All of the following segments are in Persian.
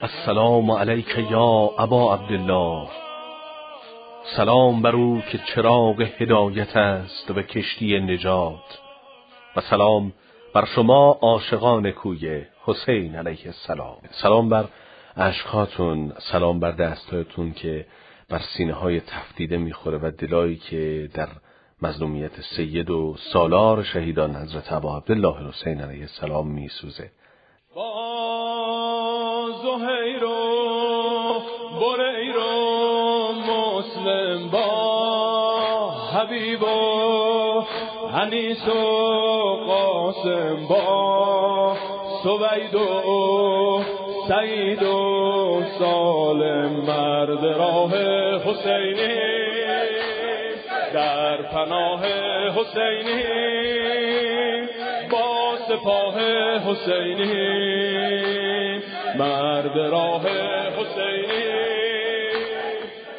السلام علیک یا ابا عبدالله. سلام بر او که چراغ هدایت است و کشتی نجات. و سلام بر شما عاشقان کوی حسین علیه السلام. سلام بر عشقاتون سلام بر دستهایتون که بر سینه های تفتیده می‌خوره و دلایی که در مظلومیت سید و سالار شهیدان حضرت ابا عبدالله حسین علیه السلام میسوزه. زهیر و بریر و مسلم با حبیب و حنیس و قاسم با سوید و سعید و سالم مرد راه حسینی. در پناه حسینی با سپاه حسینی. مرد راه حسینی.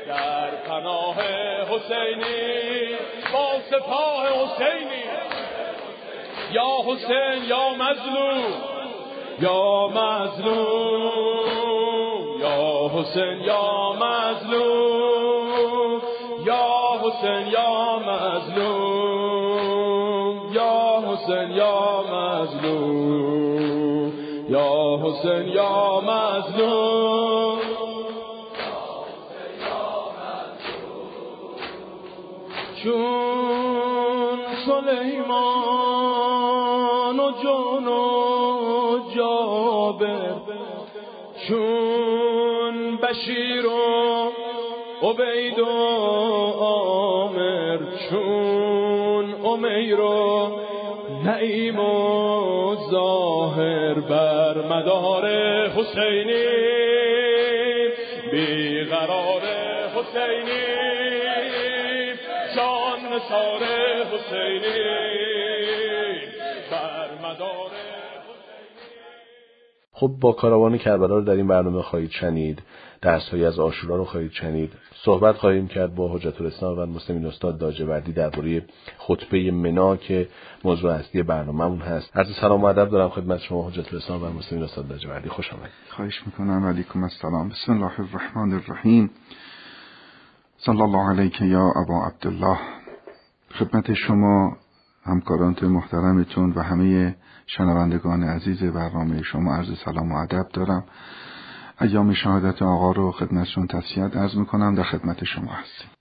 در پناه حسینی با سپاه حسینی. یا حسین یا مظلوم. یا مظلوم. یا حسین یا مظلوم. یا حسین یا مظلوم. یا حسین یا مظلوم. حسین یا مظلوم. چون سلیمان و جون و جابر چون بشیر و عبید و آمر چون امیر و نعیم و ظاهر بر مدار حسینی. بیقرار حسینی. جان نثار حسینی. خب با کاروان کربلا رو در این برنامه خواهید شنید های از آشورا رو خواهید شنید. صحبت خواهیم کرد با حجت الاسلام و مسلمین استاد داجوردی درباره خطبه منا که موضوع اصلی برنامهمون هست. عرض سلام و ادب دارم خدمت شما حجت الاسلام و مسلمین استاد داجوردی. خوش آمدید. خواهش می‌کنم. علیکم السلام. بسم الله الرحمن الرحیم. صلی الله علیک یا ابا عبدالله. خدمت شما همکاران محترمتون و همه شنوندگان عزیز برنامه شما عرض سلام و ادب دارم. ایام شهادت آقا رو خدمتشون تسلیت عرض می‌کنم. در خدمت شما هستیم.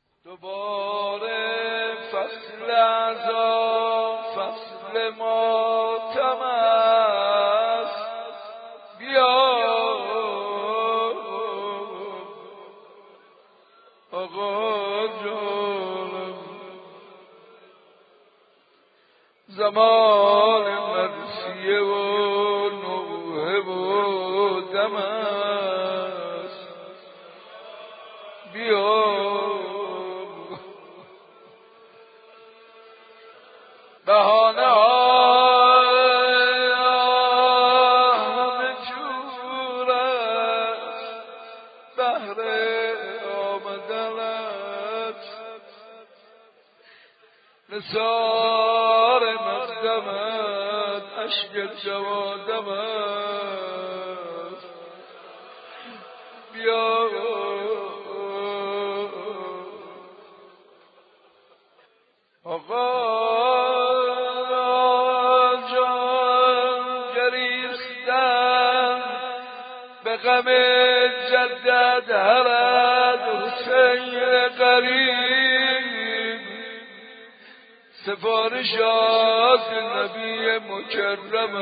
زمان عشق جوادمت بیا. آقا غم جدد هرد سفارشات نبی مکرم.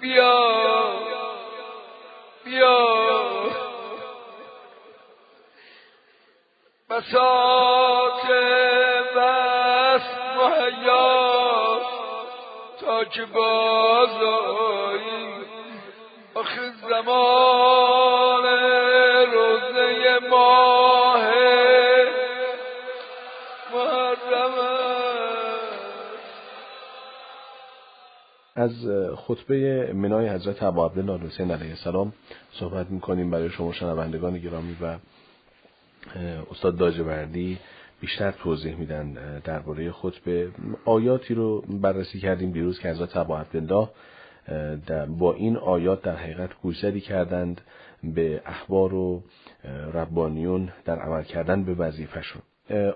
بیا بیا. بساط بس مهیا. تا که بازایی آخه زمان. خطبه منای حضرت ابا عبدالله حسین علیه السلام صحبت می‌کنیم برای شما شنوندگان گرامی و استاد داجوردی بیشتر توضیح میدن درباره خطبه. آیاتی رو بررسی کردیم دیروز که حضرت ابا عبدالله با این آیات در حقیقت گوشزدی کردند به احبار و ربانیون در عمل کردن به وظیفهشون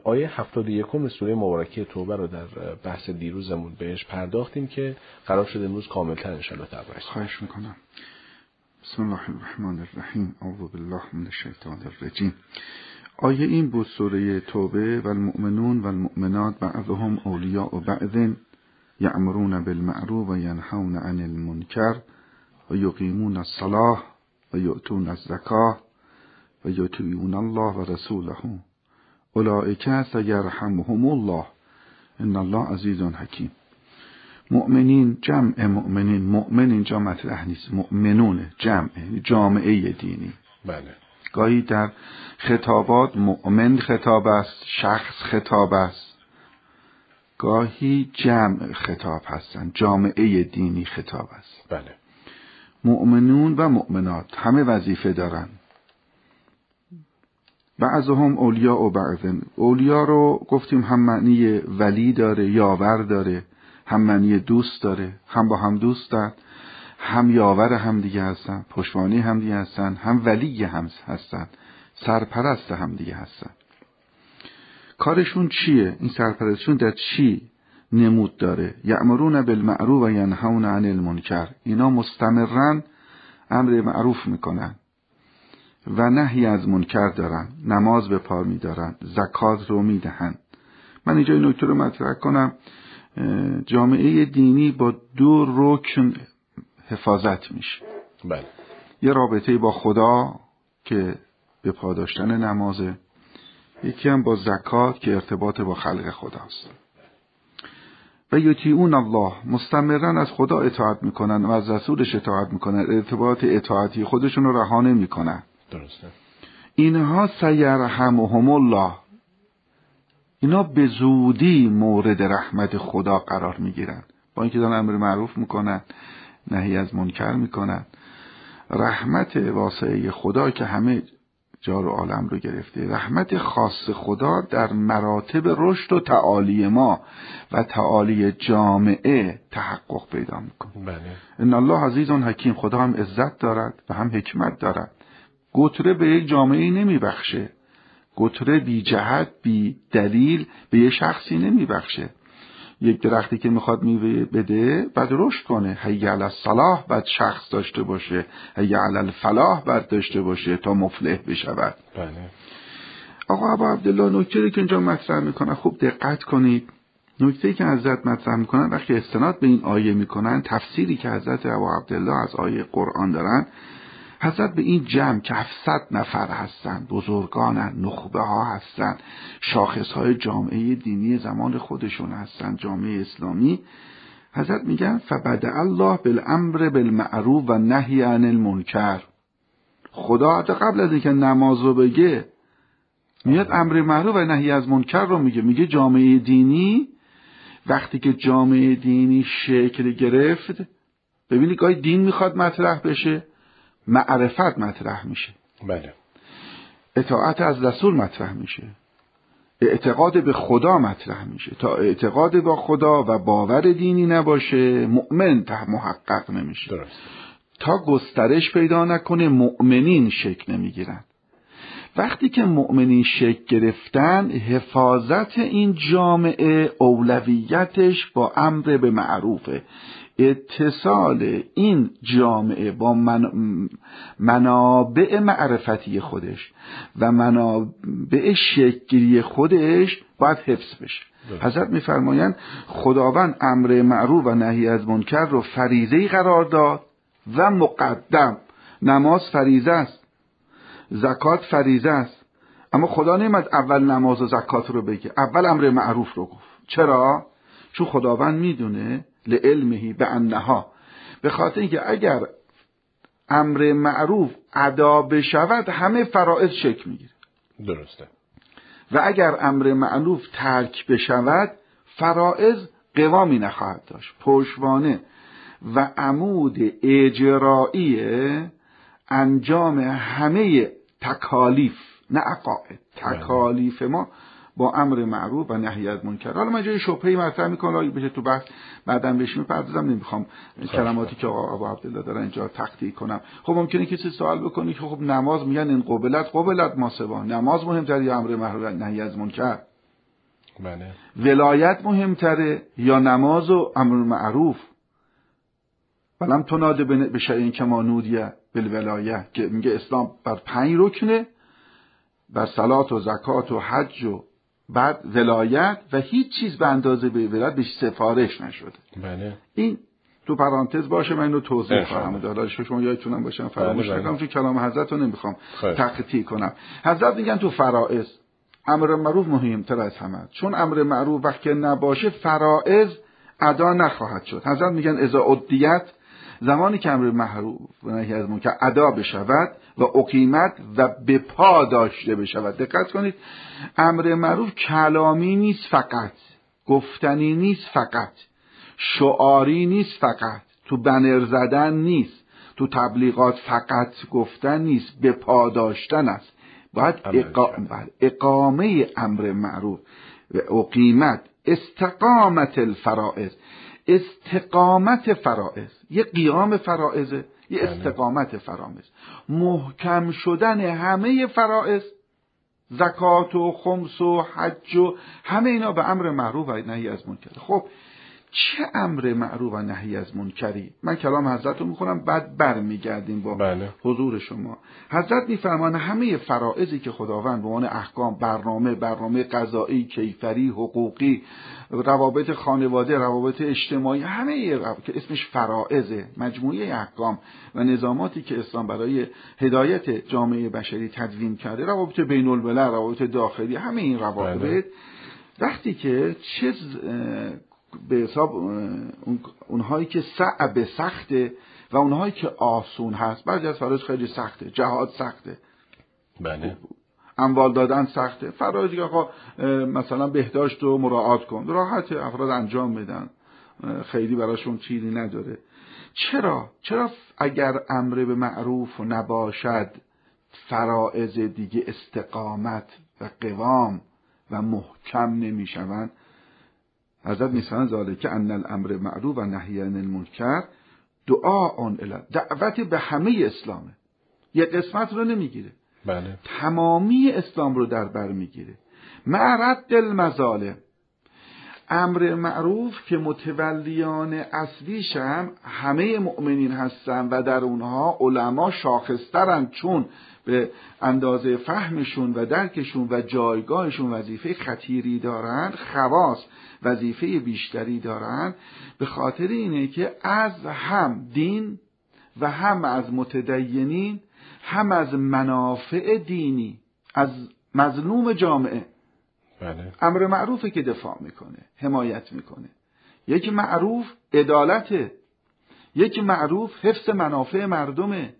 آیه 71 سوره مبارکه توبه رو در بحث دیروزمون بهش پرداختیم که قرار شد امروز کاملتر انشاءالله تبرش خواهش می‌کنم. بسم الله الرحمن الرحیم. اعوذ بالله من الشیطان الرجیم. آیه این بود سوره توبه و المؤمنون و المؤمنات بعضهم اولیاء و بعض یعمرون بالمعروف و ینحون عن المنکر و یقیمون الصلاة و یؤتون الزکاه و یطیعون الله و رسوله اولئک سیرحمهم الله. ان الله عزیز حکیم. مؤمنین جمع مؤمنین مؤمن اینجا مطرح نیست. مؤمنونه جمع جامعه دینی. بله. گاهی در خطابات مؤمن خطاب است شخص خطاب است. گاهی جمع خطاب هستند جامعه دینی خطاب است. بله. مؤمنون و مؤمنات همه وظیفه دارن بعضهم اولیا و بعضن. اولیا رو گفتیم هم معنی ولی داره یاور داره هم معنی دوست داره هم با هم دوست دارن هم یاور هم دیگه هستن پشوانی هم دیگه هستن هم ولی هم هستن سرپرست هم دیگه هستن. کارشون چیه؟ این سرپرستشون در چی نمود داره؟ یعمرون بالمعروف و ینهون عن المنکر. اینا مستمرن امر معروف می‌کنن. و نهی از منکر دارن نماز به پا میدارن زکات رو می‌دهن. من اینجا این نکته رو مطرح کنم. جامعه دینی با دو رکن حفاظت میشه. بله. یه رابطه با خدا که به پاداشتن نمازه یکی هم با زکات که ارتباط با خلق خداست. و یطیعون الله مستمرا از خدا اطاعت می‌کنن و از رسولش اطاعت می‌کنن. ارتباط اطاعتی خودشون رو رها نمی‌کنن. درسته. اینها سیرحمهم الله. اینا به زودی مورد رحمت خدا قرار می‌گیرن. با اینکه دارن امر معروف می‌کنن نهی از منکر می‌کنن. رحمت واسعه خدا که همه جار و عالم رو گرفته. رحمت خاص خدا در مراتب رشد و تعالی ما و تعالی جامعه تحقق پیدا می‌کنه. بله. ان الله عزیز حکیم. خدا هم عزت دارد و هم حکمت دارد. گتره به یک جامعه نمیبخشه. گتره بی جهت بی دلیل به یه شخصی نمیبخشه. یک درختی که می‌خواد میوه بده بعد رشد کنه. هی علی الصلاح بعد شخص داشته باشه. هی علی الفلاح بعد داشته باشه تا مفلح بشود. بله. آقا ابا عبدالله نکته که اینجا مطرح می‌کنن خوب دقت کنید. نکته که حضرت مطرح می‌کنن وقتی استناد به این آیه می‌کنن تفسیری که حضرت ابا عبدالله از آیه قرآن دارن حضرت به این جمع که 700 نفر هستند بزرگانن نخبه ها هستند شاخص های جامعه دینی زمان خودشون هستند جامعه اسلامی حضرت میگن فبدع الله بالامر بالمعروف و نهی عن المنکر. خدا حتی قبل از اینکه نماز رو بگه میاد امر معروف و نهی از منکر رو میگه. میگه جامعه دینی وقتی که جامعه دینی شکل گرفت ببینید گاهی دین می‌خواد مطرح بشه. معرفت مطرح میشه. بله. اطاعت از رسول مطرح میشه. اعتقاد به خدا مطرح میشه. تا اعتقاد با خدا و باور دینی نباشه مؤمن ته محقق نمیشه. درست. تا گسترش پیدا نکنه مؤمنین شکل نمی‌گیرن. وقتی که مؤمنین شکل گرفتن حفاظت این جامعه اولویتش با امر به معروفه. اتصال این جامعه با من منابع معرفتی خودش و منابع شکلی خودش باید حفظ بشه. حضرت میفرمایند خداوند امر معروف و نهی از منکر رو فریضه قرار داد و مقدم. نماز فریضه است. زکات فریضه است. اما خدا نمیاد اول نماز و زکات رو بگه اول امر معروف رو گفت. چرا؟ چون خداوند می‌دونه لعلمهی به انها به خاطر اینکه اگر امر معروف ادا بشود همه فرائض شکل می‌گیره. درسته. و اگر امر معروف ترک بشود فرائض قوامی نخواهد داشت. پشوانه و عمود اجرایی انجام همه تکالیف نه عقاید. تکالیف ما با امر معروف و نهی از منکر. حالا من جای شبهه مطرح می‌کنم. بشه تو بحث بعدم بهش می‌پردازم. نمی‌خوام کلماتی که آقا ابو عبدالله داره اینجا تقطیع کنم. خب ممکنه کسی سوال بکنه که خب نماز میگن این قبلت. قبلت ما نماز مهمتر یا امر معروف و نهی از منکر؟ بله. ولایت مهمتره یا نماز و امر معروف؟ ولم تناده به شیء کما نودیه بالولایه که میگه اسلام بر پنج رکنه بر صلات و زکات و حج و بعد ولایت و هیچ چیز به اندازه به ولایت بهش سفارش نشده. بله. این تو پرانتز باشه من اینو توضیح خواهم داد. شما یادتونم باشم فراموش بله، بله. نکنم چون کلام حضرت رو نمی‌خوام. تقطیع کنم. حضرت میگن تو فرائض امر معروف مهمتر از همه چون امر معروف وقتی نباشه فرائض ادا نخواهد شد. حضرت میگن اذا ادیت زمانی که امر معروف و نهی از منکر ادا بشود و اقیمت و به پا داشته بشود. دقت کنید امر معروف کلامی نیست فقط گفتنی نیست فقط شعاری نیست فقط تو بنر زدن نیست تو تبلیغات فقط گفتن نیست به پا داشتن است. باید عمل اقا... کردن. بله، اقامه امر معروف و اقیمت استقامت الفرائض. استقامت فرائض. یه قیام فرائضه یه بله. استقامت فرائض محکم شدن همه فرائض زکات و خمس و حج و همه اینا به امر معروف و نهی از منکر. خب چه امر معروف و نهی از منکری من کلام حضرت رو می‌خونم بعد برمیگردیم با بله. حضور شما حضرت میفرمان همه فرائضی که خداوند به عنوان احکام برنامه برنامه قضایی کیفری حقوقی روابط خانواده روابط اجتماعی همه که اسمش فرائضه مجموعه احکام و نظاماتی که اسلام برای هدایت جامعه بشری تدوین کرده روابط بین الملل روابط داخلی همه این روابط بله. وقتی که چه به حساب اونهایی که صعب سخته و اونهایی که آسون هست. بعضی از فرایض خیلی سخته. جهاد سخته. بله. اموال دادن سخته. فرایضی که آقا مثلا بهداشت رو مراعات کن. راحت افراد انجام بدن. اه، خیلی براشون چیزی نداره. چرا؟ چرا اگر امر به معروف نباشد فرائض دیگه استقامت و قوام و محکم نمی‌شوند؟ حضرت میسان ذالک ان الامر معروف و نهی عن المنکر دعا آن دعوت به همه اسلامه. یه قسمت رو نمی‌گیره. بله. تمامی اسلام رو در بر می‌گیره. معرد المظالم. امر معروف که متولیان اصلیش هم همه مؤمنین هستن و در اونها علما شاخصترن چون به اندازه فهمشون و درکشون و جایگاهشون وظیفه خطیری دارن خواص وظیفه بیشتری دارن به خاطر اینه که از هم دین و هم از متدینین هم از منافع دینی از مظلوم جامعه. بله. امر معروفه که دفاع می‌کنه حمایت می‌کنه. یک معروف عدالته. یک معروف حفظ منافع مردمه.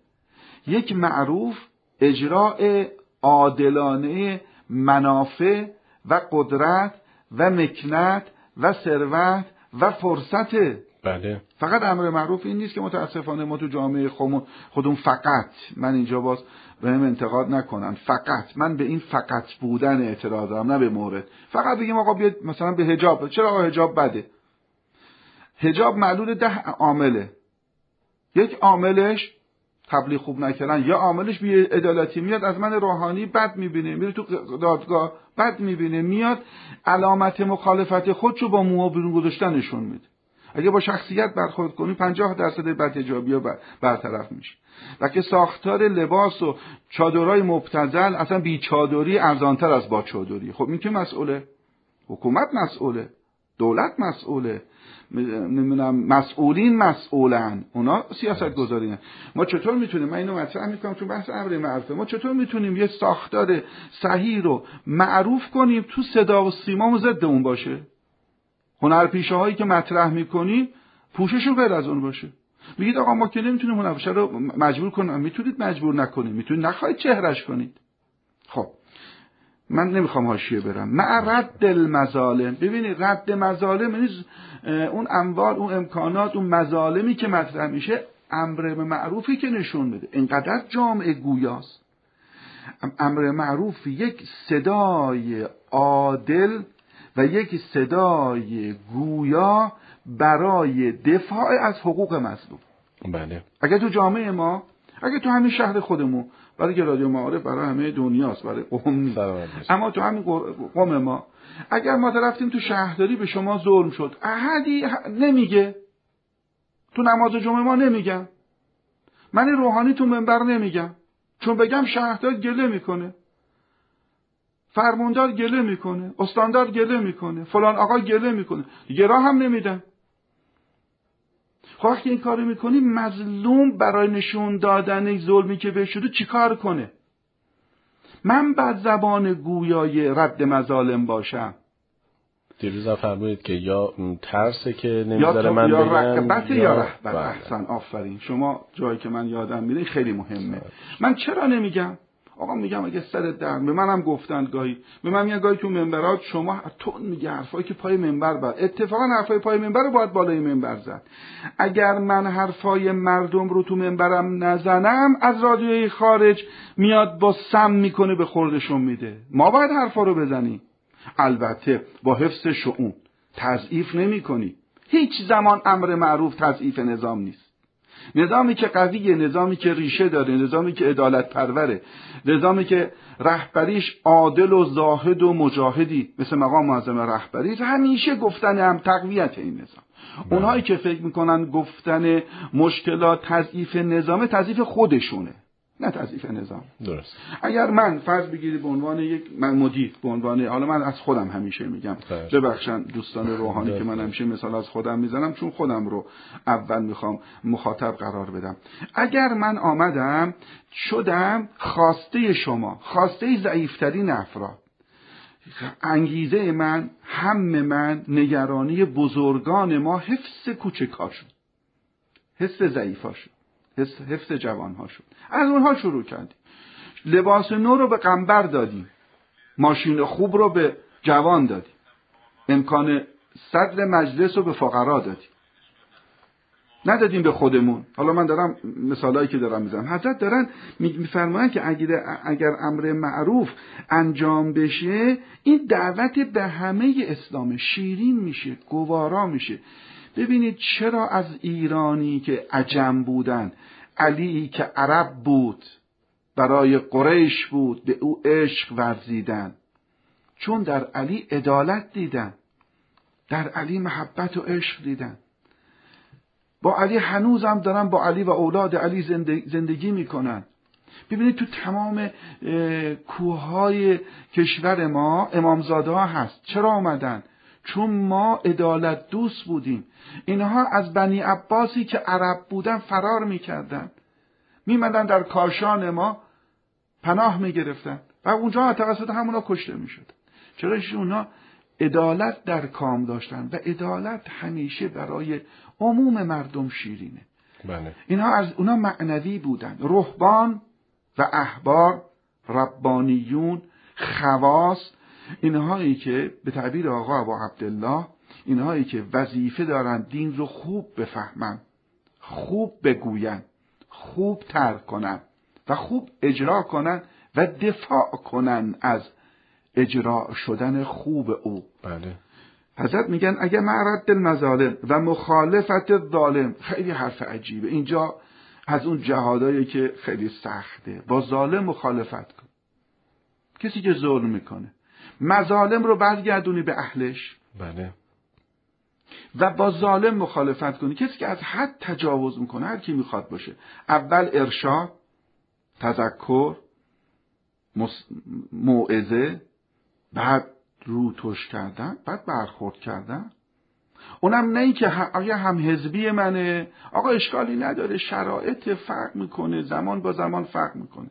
یک معروف اجراع عادلانه منافع و قدرت و مکنت و ثروت و فرصته بله. فقط امر معروف این نیست که متاسفانه ما تو جامعه خودمون خودمون فقط من اینجا باز به هم انتقاد نکنن فقط. من به این فقط بودن اعتراض دارم نه به مورد. فقط بگیم آقا بیاد مثلا به حجاب. چرا آقا حجاب بده؟ حجاب معلول ده عامله. یک عاملش تبلیغ خوب نکردن یا عاملش بی عدالتی میاد از من روحانی بد می‌بینه میره تو دادگاه بد می‌بینه میاد علامت مخالفت خودشو با موها بیرون گذاشتن نشون میده. اگه با شخصیت برخورد کنی 50 درصد بدهجابی ها برطرف میشه و که ساختار لباس و چادرهای مبتزل اصلا بی چادری ارزانتر از با چادری. خب این که مسئوله؟ حکومت مسئوله؟ دولت مسئوله؟ نمی‌دونم مسئولین مسئولن. اونا سیاست گذارینه ما چطور می‌تونیم؟ من اینو مطرح می‌کنم تو بحث امر معروفه. ما چطور می‌تونیم یه ساختار صحیح رو معروف کنیم تو صدا و سیما ضد اون باشه؟ هنرپیشه هایی که مطرح می‌کنیم پوششون غیر از اون باشه. میگید آقا ما که نمی‌تونیم هنرپیشه رو مجبور کنیم. می‌تونید مجبور نکنید می‌تونید نخواهید چهرش کنید. خب. من نمی‌خوام حاشیه برم. مع رد المظالم. ببینید رد مظالم یعنی اون اموال اون امکانات اون مظالمی که مطرح میشه امر به معروفی که نشون بده. اینقدر جامعه گویاست. امر معروف یک صدای عادل و یک صدای گویا برای دفاع از حقوق مظلوم. بله. اگر تو جامعه ما اگر تو همین شهر خودمون برای که رادیو معارف برای همه دنیاست برای قوم نیست. اما تو همین قوم ما اگر ما رفتیم تو شهرداری به شما ظلم شد احدی نمیگه. تو نماز جمعه ما نمیگم من روحانی تو منبر نمیگم. چون بگم شهردار گله می‌کنه. فرماندار گله می‌کنه. استاندار گله می‌کنه. فلان آقا گله می‌کنه. دیگه راه هم نمیدم خب وقتی این کارو می‌کنی مظلوم برای نشون دادن ظلمی که بهش شده چیکار کنه؟ من بعد زبان گویای رد مظالم باشم. دیروز فرمودید که یا ترسه که نمی‌ذاره من یا رقبت یا رهبت بله. احسن آفرین. شما جایی که من یادم میره خیلی مهمه. من چرا نمیگم؟ آقا میگم اگه سرت درد به منم گفتند گاهی. به من میگن گاهی تو منبرات شما تون میگه حرفایی که پای منبر بر. اتفاقا حرفای پای منبر رو باید بالای منبر زد. اگر من حرفای مردم رو تو منبرم نزنم از رادیوی خارج میاد با سم می‌کنه به خوردشون میده. ما باید حرفا رو بزنیم. البته با حفظ شعون. تضعیف نمی کنی هیچ زمان امر معروف تضعیف نظام نیست. نظامی که قویه نظامی که ریشه داره نظامی که عدالت پروره نظامی که رهبریش عادل و زاهد و مجاهدی مثل مقام معظم رهبری. همیشه گفتن هم تقویت این نظام. اونهایی که فکر می‌کنن گفتن مشکلات تضعیف نظامه تضعیف خودشونه. نه تضعیف نظام. درست. اگر من فرض بگیرید به عنوان یک من مدیر به عنوان حالا من از خودم همیشه میگم. ببخشن دوستان روحانی که من همیشه مثال از خودم می‌زنم چون خودم رو اول می‌خوام مخاطب قرار بدم. اگر من آمدم شدم خواسته شما خواسته ضعیفترین افراد. انگیزه من هم من نگرانی بزرگان ما حفظ کوچکاشون. حس ضعیفاشون. حفظ جوانهاشون از اونها شروع کردیم. لباس نو رو به قنبر دادیم. ماشین خوب رو به جوان دادیم. امکان صدر مجلس رو به فقرا دادیم. ندادیم به خودمون. حالا من دارم مثالایی که دارم می‌زنم. حضرت دارن میفرمایند که اگر, اگر امر معروف انجام بشه این دعوت به همه اسلام شیرین میشه گوارا میشه. ببینید چرا از ایرانی که عجم بودن علی که عرب بود برای قریش بود به او عشق ورزیدن. چون در علی عدالت دیدن در علی محبت و عشق دیدن. با علی هنوزم دارن با علی و اولاد علی زندگی می‌کنن. ببینید تو تمام کوههای کشور ما امامزاده ها هست. چرا آمدن چون ما عدالت دوست بودیم. اینها از بنی عباسی که عرب بودن فرار می‌کردن. میمدن در کاشان ما پناه می‌گرفتن و اونجا توسط همونا کشته می‌شد. چرا اونا عدالت در کام داشتن و عدالت همیشه برای عموم مردم شیرینه. بله. اینها از اونا معنوی بودن. رهبان و احبار ربانیون خواص اینهایی که به تعبیر آقا ابو عبدالله اینهایی که وظیفه دارن دین رو خوب بفهمن خوب بگوین خوب ترک کنن و خوب اجرا کنن و دفاع کنن از اجرا شدن خوب او. بله. حضرت میگن اگه معرد المظالم و مخالفت ظالم خیلی حرف عجیبه. اینجا از اون جهادایی که خیلی سخته. با ظالم مخالفت کن. کسی که ظلم می‌کنه. مظالم رو برگردونی به اهلش. بله. و با ظالم مخالفت کنی. کسی که از حد تجاوز می‌کنه هر کی می‌خواد باشه. اول ارشاد تذکر موعظه بعد رو توش کردن بعد برخورد کردن. اونم نه ای که آیا هم حزبی منه؟ آقا اشکالی نداره. شرایط فرق می‌کنه. زمان با زمان فرق می‌کنه.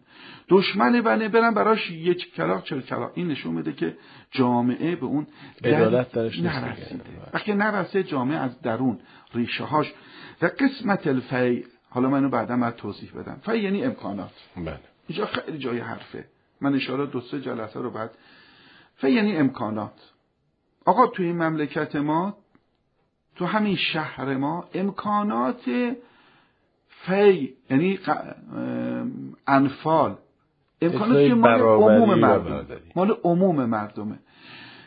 دشمن بنه برم براش یک کلاق چل کلاق این نشون میده که جامعه به اون عدالت درش نرسیده. وقتی نرسه جامعه از درون ریشه هاش و قسمت الفی حالا منو بعدا باید توضیح بدم. فی یعنی امکانات. بله. اینجا خیلی جای حرفه. من اشاره دو سه جلسه رو بعد. فی یعنی امکانات. آقا توی این مملکت ما تو همین شهر ما امکانات فی یعنی انفال. امکانات که مال عموم مردم. مال عموم مردمه.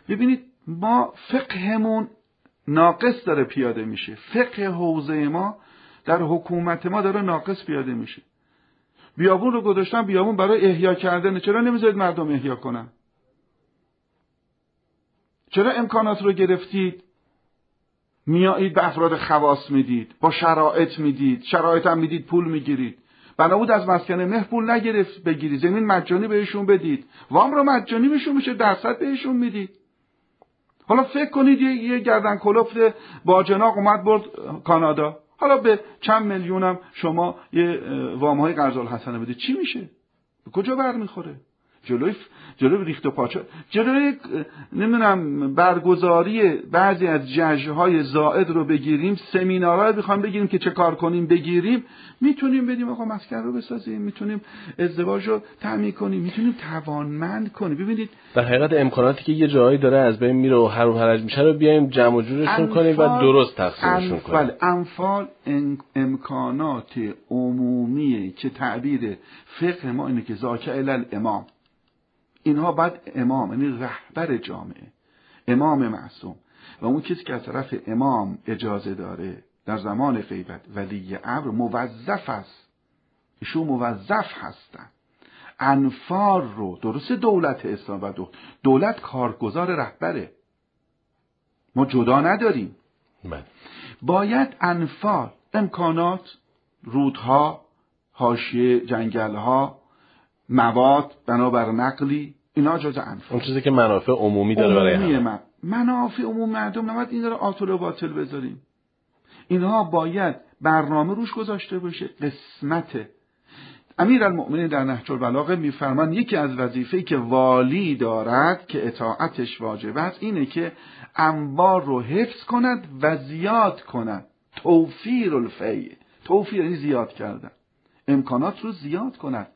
ببینید ما فقهمون ناقص داره پیاده میشه. فقه حوزه ما در حکومت ما داره ناقص پیاده میشه. بیابون رو گذاشتن بیابون برای احیا کردن. چرا نمی‌ذارید مردم احیا کنن؟ چرا امکانات رو گرفتید؟ میایید به افراد خواص می‌دید با شرایط می‌دید شرایط هم می‌دید پول می‌گیرید. بنابود از مسکن مهر پول نگرفت بگیرید. زمین مجانی بهشون بدید. وام رو مجانی بهشون میشه درصد بهشون می‌دید. حالا فکر کنید یه, یه گردن کلفت با جناق اومد برد کانادا. حالا به چند میلیونم شما یه وام های قرض الحسنه بدید. چی میشه؟ به کجا برمیخوره؟ جلوی جلوی ریخت و پاچه جلوی نمی‌دونم برگزاری بعضی از های زائد رو بگیریم سمینارها رو بخوام بگیریم که چه کار کنیم بگیریم می‌تونیم بدیم آقا مسکن رو بسازیم می‌تونیم ازدواج رو تعمین کنیم می‌تونیم توانمند کنیم. ببینید در حقیقت امکاناتی که یه جایی داره از بین میره و هر و هرج میشه رو بیایم جمع و جورشون کنیم و درست تقسیمشون کنیم. بله انفال امکانات عمومیه که تعبیر فقه ما اینه که زاکه الامام اینها باید امام یعنی رهبر جامعه امام معصوم. و اون کسی که از طرف امام اجازه داره در زمان غیبت ولی امر موظف است. ایشون موظف هستن. انفار رو درست دولت اسلام و دولت کارگزار رهبره. ما جدا نداریم. من. باید انفال امکانات رودها حاشیه جنگلها مواد بنابر نقلی اینا جز انفال. اون چیزی که منافع عمومی داره برای همه. من. منافع عموم مردم نباید این داره آتول و باطل بذاریم. اینها باید برنامه روش گذاشته باشه. قسمت. امیر المؤمنین در نهج البلاغه میفرمان یکی از وظیفه که والی دارد که اطاعتش واجب است اینه که انبار رو حفظ کند و زیاد کند. توفیر الفی توفیر یعنی زیاد کردن. امکانات رو زیاد کند.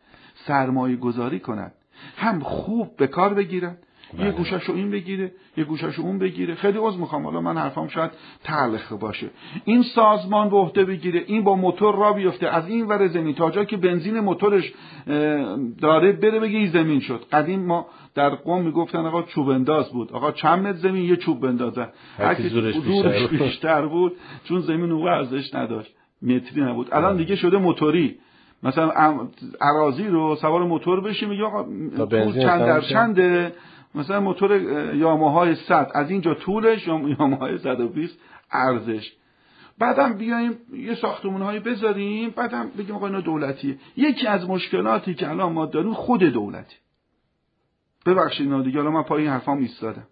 سرمایه گذاری کند هم خوب به کار بگیرن یه بله. گوشش این بگیره یه گوشش اون بگیره. خیلی عذر می‌خوام. حالا من حرفام شاید تلخ باشه. این سازمان به عهده بگیره این با موتور را بیفته. از این ور زمین. تا جا که بنزین موتورش داره بره بگه این زمین شد. قدیم ما در قوم می‌گفتن آقا چوب انداز بود. آقا چند متر زمین؟ یه چوب بندازه. هر زورش بیشتر, بیشتر بود. چون زمین اون ارزش نداشت. متری نبود. الان بله. دیگه شده موتوری. مثلا عراضی رو سوار موتور بشی میگه آقا چند در چنده؟ مثلا موتور یاماهای 100 از اینجا طولش یا یاماهای 120 ارزش. بعدم بیایم یه ساختمون هایی بذاریم بعدم بگیم آقا اینا دولتیه. یکی از مشکلاتی که الان ما داریم خود دولتی. ببخشید اینا دیگه الان من پای این حرفام ایستادم.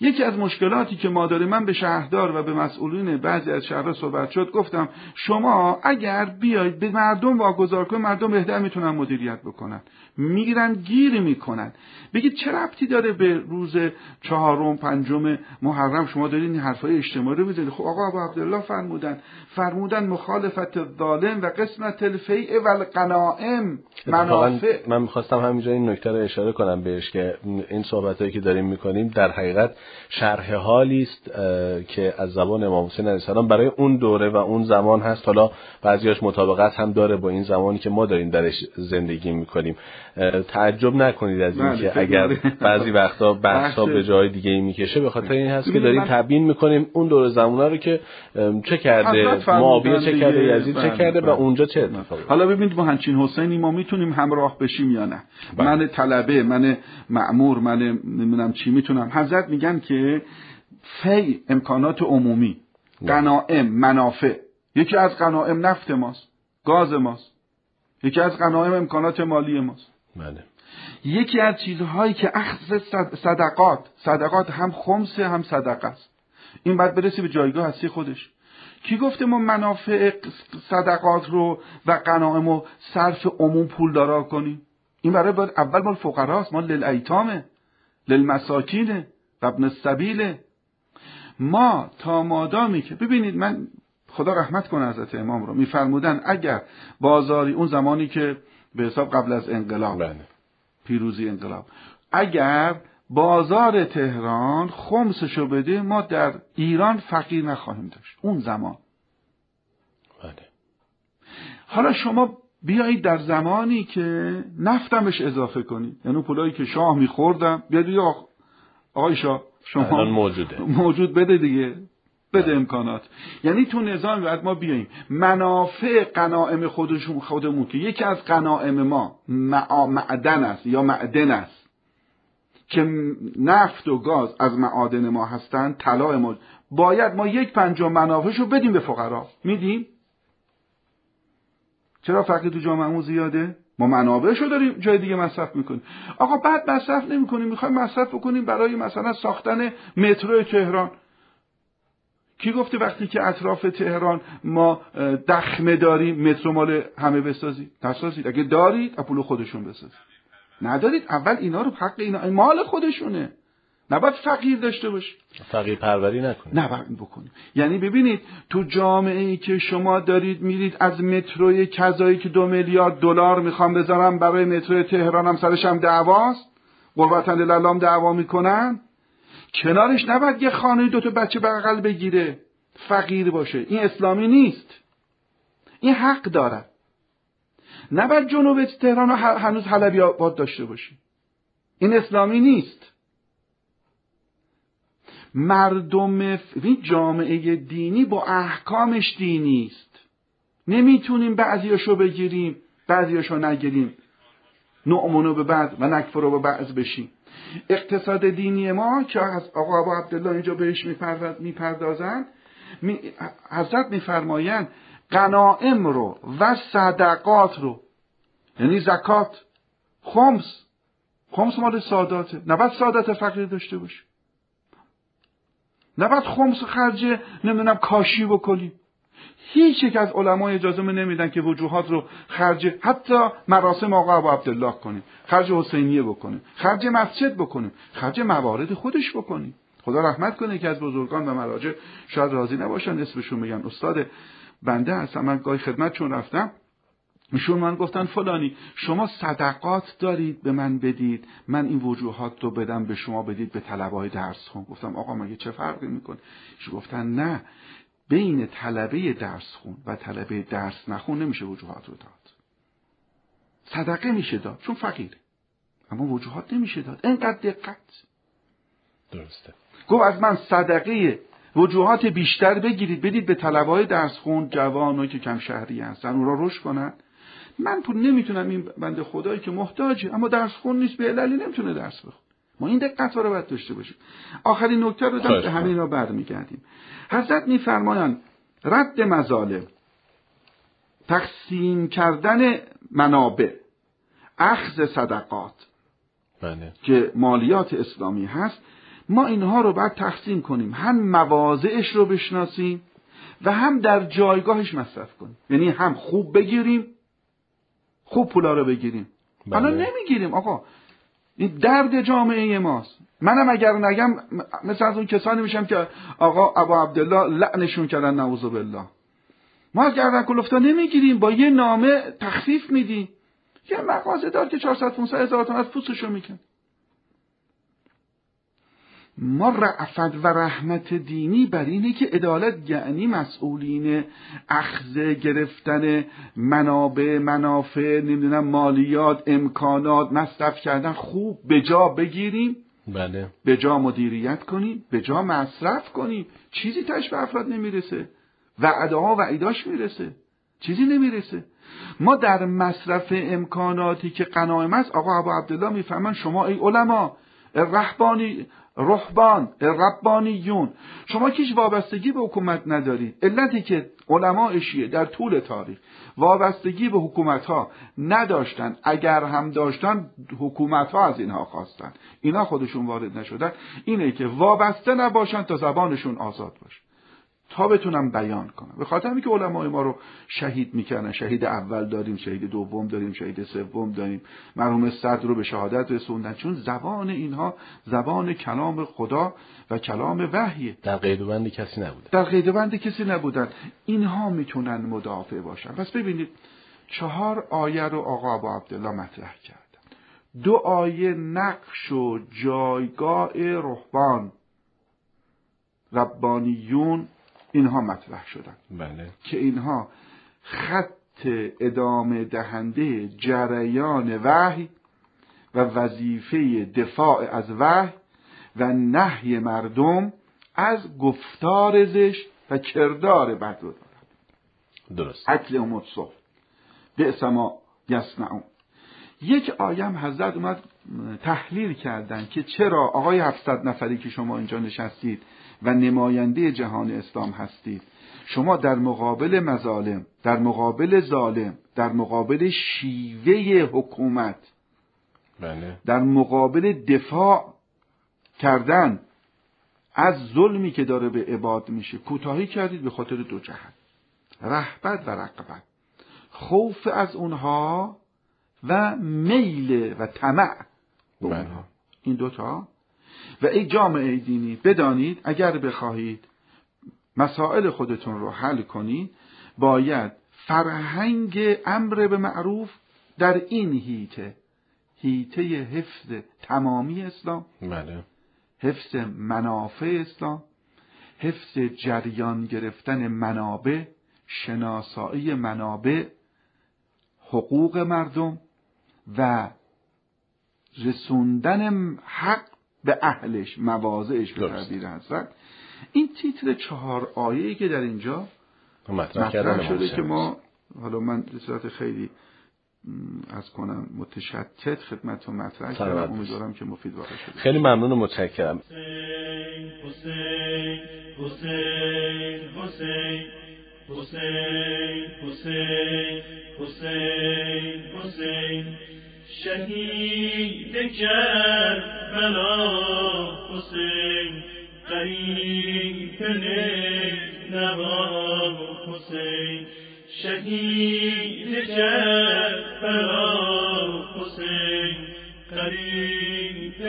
یکی از مشکلاتی که ما داریم من به شهردار و به مسئولین بعضی از شهرها صحبت شد گفتم شما اگر بیاید به مردم واگذار کنید مردم بهتر می‌تونن مدیریت بکنن. می‌گیرن گیر می‌کنن. بگید چه ربطی داره به روز چهارم پنجم محرم؟ شما دارین این حرفای اجتماعی رو می‌زنید خب آقا ابو عبدالله فرمودن فرمودن مخالفت ظالم و قسمت الفیع و القنائم. منافع. من می‌خواستم همینجا این نکته رو اشاره کنم بهش که این صحبتهایی که داریم می‌کنیم در حقیقت شرح حالی است که از زبان امام حسین علیه السلام برای اون دوره و اون زمان هست. حالا بعضیاش مطابقت هم داره با این زمانی که ما داریم درش زندگی می‌کنیم. تعجب نکنید از اینکه بله، اگر بعضی وقتا بحثا به جای دیگه می‌کشه به خاطر این هست که داریم تبیین می‌کنیم اون دور زمانه رو که چه کرده معاویه چه کرده یزید چه بله، کرده و بله. اونجا چه اتفاقی؟ حالا ببینید با همچین حسینی ما می‌تونیم همراه بشیم یا نه؟ من طلبه من معمور من نمی‌دونم چی می‌تونم. حضرت میگن که فی امکانات عمومی قنائم منافع یکی از قنائم نفت ماست گاز ماست یکی از قنایم امکانات مالی ماست. بله. یکی از چیزهایی که اخذ صدقات صدقات هم خمسه هم صدقه است. این باید برسی به جایگاه هستی خودش. کی گفته ما منافع صدقات رو و قنایم و صرف عموم پول دارا کنیم؟ این برای باید اول مال فقراست مال للایتامه للمساکینه و ابن السبیله. ما تا مادامی که ببینید من خدا رحمت کنه حضرت امام رو. میفرمودن اگر بازاری اون زمانی که به حساب قبل از انقلاب. بله. پیروزی انقلاب. اگر بازار تهران خمسشو بده ما در ایران فقیر نخواهیم داشت. اون زمان. بله. حالا شما بیایید در زمانی که نفتم بهش اضافه کنید. یعنی پولایی که شاه میخوردم بیاد یا آقای شما الان موجوده. موجود بده دیگه. بده امکانات. یعنی تو نظام باید ما بیاییم. منافع قناعم خودشون خودمون که یکی از قناعم ما معدن است یا معدن است. که نفت و گاز از معادن ما هستند طلا ما باید ما یک پنجم منافعش رو بدیم به فقرا. میدیم؟ چرا فقر تو جامعه زیاده؟ ما منابعش رو داریم جای دیگه مصرف می‌کنیم. آقا بعد مصرف نمی‌کنیم می‌خوایم مصرف بکنیم برای مثلا ساختن مترو تهران. کی گفته وقتی که اطراف تهران ما دخمه داریم مترو مال همه بسازید نسازید اگه دارید اپولو خودشون بسازید. ندارید. اول اینا رو حق اینا مال خودشونه. نباید فقیر داشته باشید فقیر پروری نکنید. نباید بکنید. یعنی ببینید تو جامعه ای که شما دارید میرید از متروی کذایی که دو میلیارد دلار می‌خوام بذارم برای مترو تهران هم سرش هم دعواست. قربتن للام دعوا می‌کنن. کنارش نباید یه خانه دو تا بچه بغل بگیره. فقیر باشه. این اسلامی نیست. این حق داره. نباید جنوب تهران هنوز حلبی آباد داشته باشی. این اسلامی نیست. مردم جامعه دینی با احکامش دینی است. نمی‌تونیم بعضیاشو بگیریم بعضیاشو نگیریم. نؤمنو به بعد و نکفرو به بعض بشیم. اقتصاد دینی ما که از آقا ابو عبدالله اینجا بهش می‌پردازند می حضرت میفرمایند قنائم رو و صدقات رو یعنی زکات خمس. خمس مال ساداته. نباید سادات فقیر داشته باشه. نباید خمس خرج نمی‌دونم کاشی بکنیم. هیچ یک از علمای اجازه نمیدن که وجوهات رو خرج حتی مراسم آقا ابو عبدالله کنیم خرج حسینیه بکنیم خرج مسجد بکنیم خرج موارد خودش بکنیم خدا رحمت کنه که از بزرگان و مراجع شاید راضی نباشن اسمشون بگن استاد بنده هستم من گاهی خدمت چون رفتم ایشون من گفتن فلانی شما صدقات دارید به من بدید من این وجوهات رو بدم به شما بدید به طلبای درس خون. گفتم آقا مگه چه فرقی میکن ایشون گفتن نه. بین طلبه درس خون و طلبه درس نخون نمیشه وجوهات رو داد. صدقه میشه داد چون فقیره. اما وجوهات نمیشه داد. اینقدر دقت. درسته. گفت از من صدقه وجوهات بیشتر بگیرید بدید به طلبه درس خون جوانایی که کم شهری هستن اون را رشد کنن. من پول نمی‌تونم این بنده خدایی که محتاجه اما درس خون نیست به عللی نمی‌تونه درس بخون ما این دقت رو باید داشته باشیم. آخرین نکته رو به همین را برمیگردیم حضرت میفرمایند رد مظالم تقسیم کردن منابع اخذ صدقات بله. که مالیات اسلامی هست ما اینها رو باید تقسیم کنیم. هم مواضعش رو بشناسیم و هم در جایگاهش مصرف کنیم. یعنی هم خوب بگیریم خوب پولا رو بگیریم. بله. حالا نمی‌گیریم آقا. این درد جامعه ماست. منم اگر نگم مثل از اون کسانی میشم که آقا ابا عبدالله لعنشون کردن نعوذ بالله. ما از گردن کلفتا نمی‌گیریم با یه نامه تخفیف میدیم. یه مغازه دار که 400 500 هزار تومن از پوستشو میکن ما رعفت و رحمت دینی بر اینه که عدالت یعنی مسئولین اخذ گرفتن منابع منافع نمی‌دونم مالیات امکانات مصرف کردن خوب به جا بگیریم. بله. به جا مدیریت کنیم به جا مصرف کنیم. چیزی تش به افراد نمی‌رسه. وعده ها وعیداش می‌رسه. چیزی نمی‌رسه. ما در مصرف امکاناتی که قنایم است آقا ابو عبدالله می‌فهمن شما ای علما رهبانی رهبان ربانیون. شما کیش وابستگی به حکومت نداری؟ علتی که علماء شیعه در طول تاریخ وابستگی به حکومت ها نداشتن اگر هم داشتن حکومت ها از اینها خواستن. اینا خودشون وارد نشدن. اینه که وابسته نباشن تا زبانشون آزاد باشه. تا بتونم بیان کنم. به خاطر که علمای ما رو شهید می‌کنن شهید اول داریم شهید دوم داریم شهید سوم داریم. مرحوم صدر رو به شهادت رسوندن. چون زبان اینها زبان کلام خدا و کلام وحیه در قید بند کسی نبوده. در قید بند کسی نبودن. اینها می‌تونن مدافع باشن. پس ببینید چهار آیه رو آقا ابو عبدالله مطرح کردن دو آیه نقش و جایگاه رهبان. ربانیون اینها مطرح شدن. بله. که اینها خط ادامه دهنده جریان وحی و وظیفه دفاع از وحی و نهی مردم از گفتار زشت و کردار بد رو دارد درست. اکل امت صبح به ما یصنعون. یک آیم حضرت اومد تحلیل کردن که چرا آقای 700 نفری که شما اینجا نشستید و نماینده جهان اسلام هستید. شما در مقابل مظالم در مقابل ظالم در مقابل شیوه حکومت بله. در مقابل دفاع کردن از ظلمی که داره به عباد میشه. کوتاهی کردید به خاطر دو جهت. رهبت و رقبت. خوف از اونها و میل و طمع به بله. اونها این دوتا و ای جامعه دینی بدانید اگر بخواهید مسائل خودتون رو حل کنید باید فرهنگ امر به معروف در این هیته هیته حفظ تمامی اسلام بله. حفظ منافع اسلام حفظ جریان گرفتن منابع شناسایی منابع حقوق مردم و رسوندن حق به اهلش مواضعش به. تعبیر حضرت. این تیتر چهار آیه‌ای که در اینجا مطرح کردن مطرح شده که ما حالا من به صورت خیلی از کنم متشتت خدمتتون مطرح سلامت کردم. امیدوارم که مفید واقع شده. خیلی ممنون و متشکرم. حسین حسین حسین حسین قریب نوا حسین. شهید کربلا حسین قریب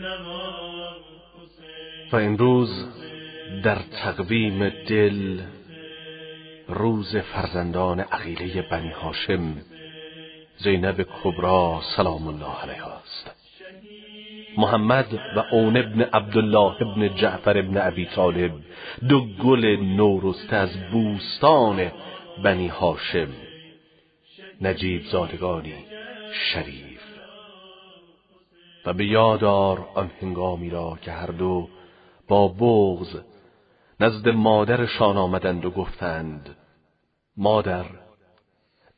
نوا و امروز در تقویم دل روز فرزندان عقیله بنی هاشم زینب کبرا سلام الله علیها است. محمد و اون ابن عبدالله ابن جعفر ابن ابی طالب دو گل نورسته از بوستان بنی هاشم. نجیب زادگانی شریف. و به یادار آن هنگامی را که هر دو با بغز نزد مادرشان آمدند و گفتند مادر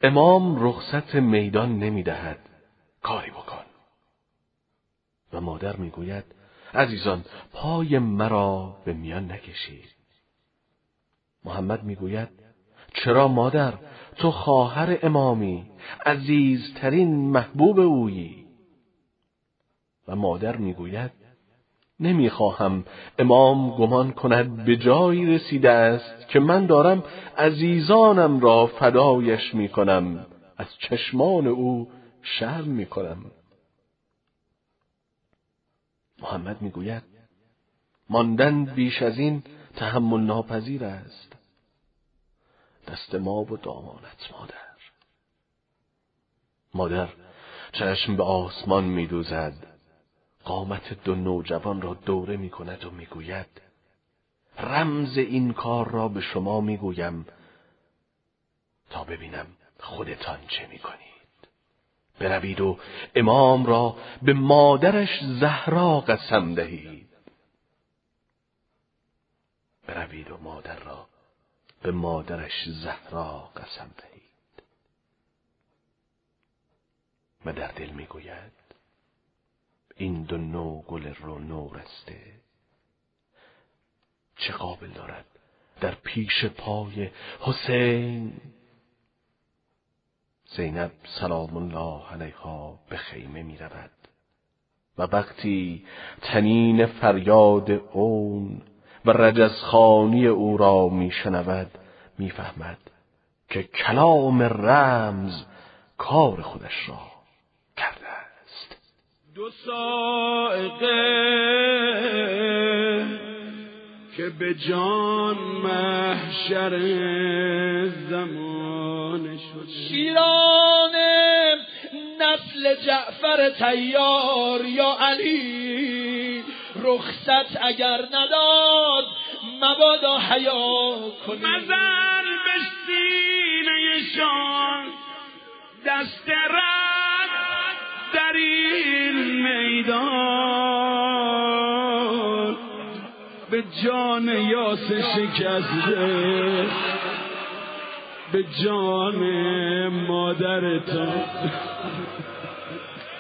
امام رخصت میدان نمی‌دهد کاری بکن. و مادر می‌گوید عزیزان پای مرا به میان نکشید. محمد می‌گوید چرا مادر تو خواهر امامی عزیزترین محبوب اویی؟ و مادر می‌گوید نمی‌خواهم امام گمان کند به جایی رسیده است که من دارم عزیزانم را فدایش می‌کنم. از چشمان او شرم می‌کنم. محمد می‌گوید ماندن بیش از این تحمل ناپذیر است. دست ما و دامانت مادر. مادر چشم به آسمان میدوزد. قامت دو نوجوان را دوره می کند و می‌گوید رمز این کار را به شما می‌گویم تا ببینم خودتان چه می‌کنید. بروید و امام را به مادرش زهرا قسم دهید. بروید و مادر را به مادرش زهرا قسم دهید. و در دل می‌گوید این دو نو گل رو نورسته چه قابل دارد در پیش پای حسین زینب سلام الله علیها به خیمه می رود و وقتی تنین فریاد اون و رجزخانی او را می شنود می فهمد که کلام رمز کار خودش را کرده است. دو سائقه که به جان محشر زمان شد. شیران نسل جعفر تیار یا علی رخصت اگر نداد مبادا حیا کنی. مزن به سینه شان دست رد در این میدان. به جان یاس شکسته. به جان مادرتان.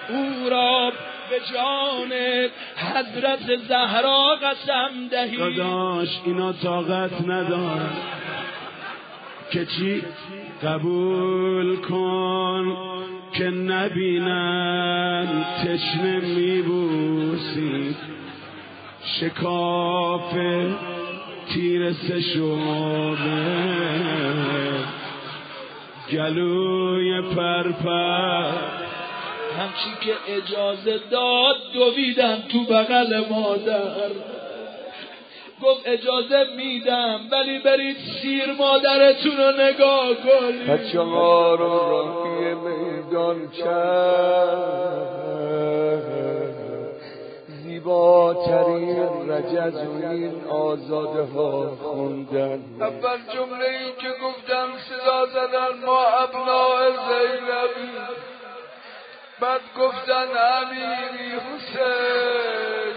او را به جان حضرت زهرا قسم دهی. داداش اینا طاقت ندارن. که چی؟ قبول کن که نبینن تشنه میبوسی. شکاف تیر سشومه. گلوی پرپر. همچی که اجازه داد دویدم تو بغل مادر. گفت اجازه میدم ولی برید سیر مادرتون رو نگاه کنید. بچه ها رو راهی میدان کرد زیباترین رجز و این آزاده ها خوندن. اول جمله ای که گفتم صدا زدن ما ابناء زینبی. بعد گفتن امیری حسین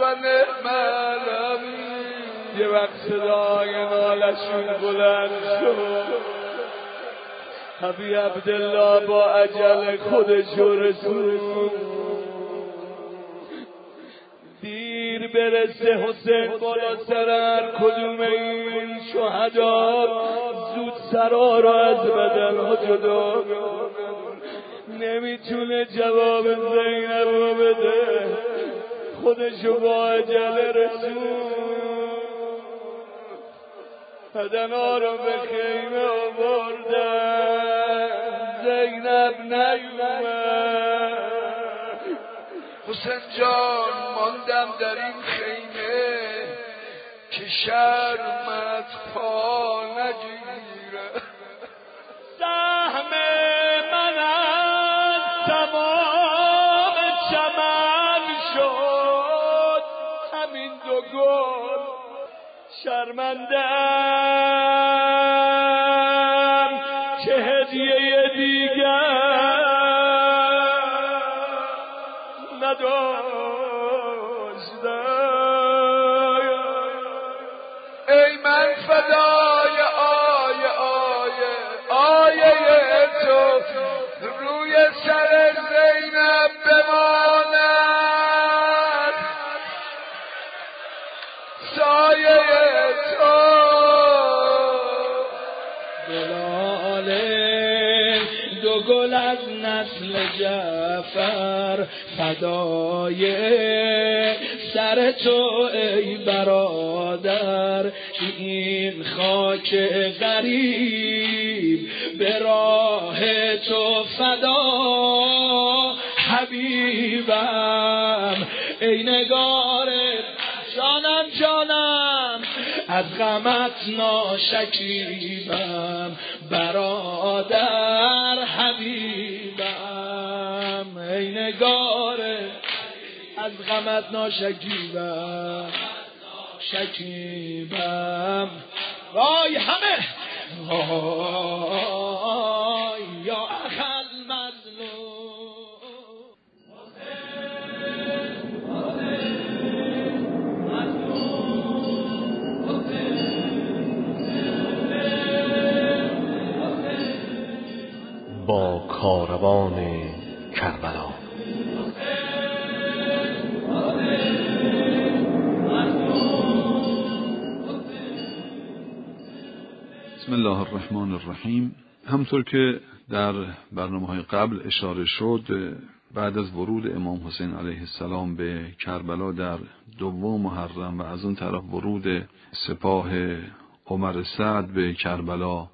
و نعم یه وقت صدای نالشون بلند شد. حبی عبدالله با عجل خودش رسون دیر برسه حسین بالا سرر کدوم این شهدا زود سرا را از بدن ها جدا؟ نمی‌تونه جواب زینب رو بده. خودشو با عجل رسون. بدنا رو به خیمه آوردن. زینب نیومد. حسین جان ماندم در این خیمه که شرمت پا نگیره. سهم من از تمام چمن شد. همین دو گل شرمندم فدای سر تو ای برادر. این خاک غریب به راه تو فدا. حبیبم ای نگار جانم جانم. از غمت ناشکیبم برادر حبیبم. ای نگاره از غمت ناشکیبم شکیبم وای همه. وای یا اخل مظلوم با کاروان الله الرحمن الرحیم. همطور که در برنامه های قبل اشاره شد بعد از ورود امام حسین علیه السلام به کربلا در دوم محرم و از اون طرف ورود سپاه عمر سعد به کربلا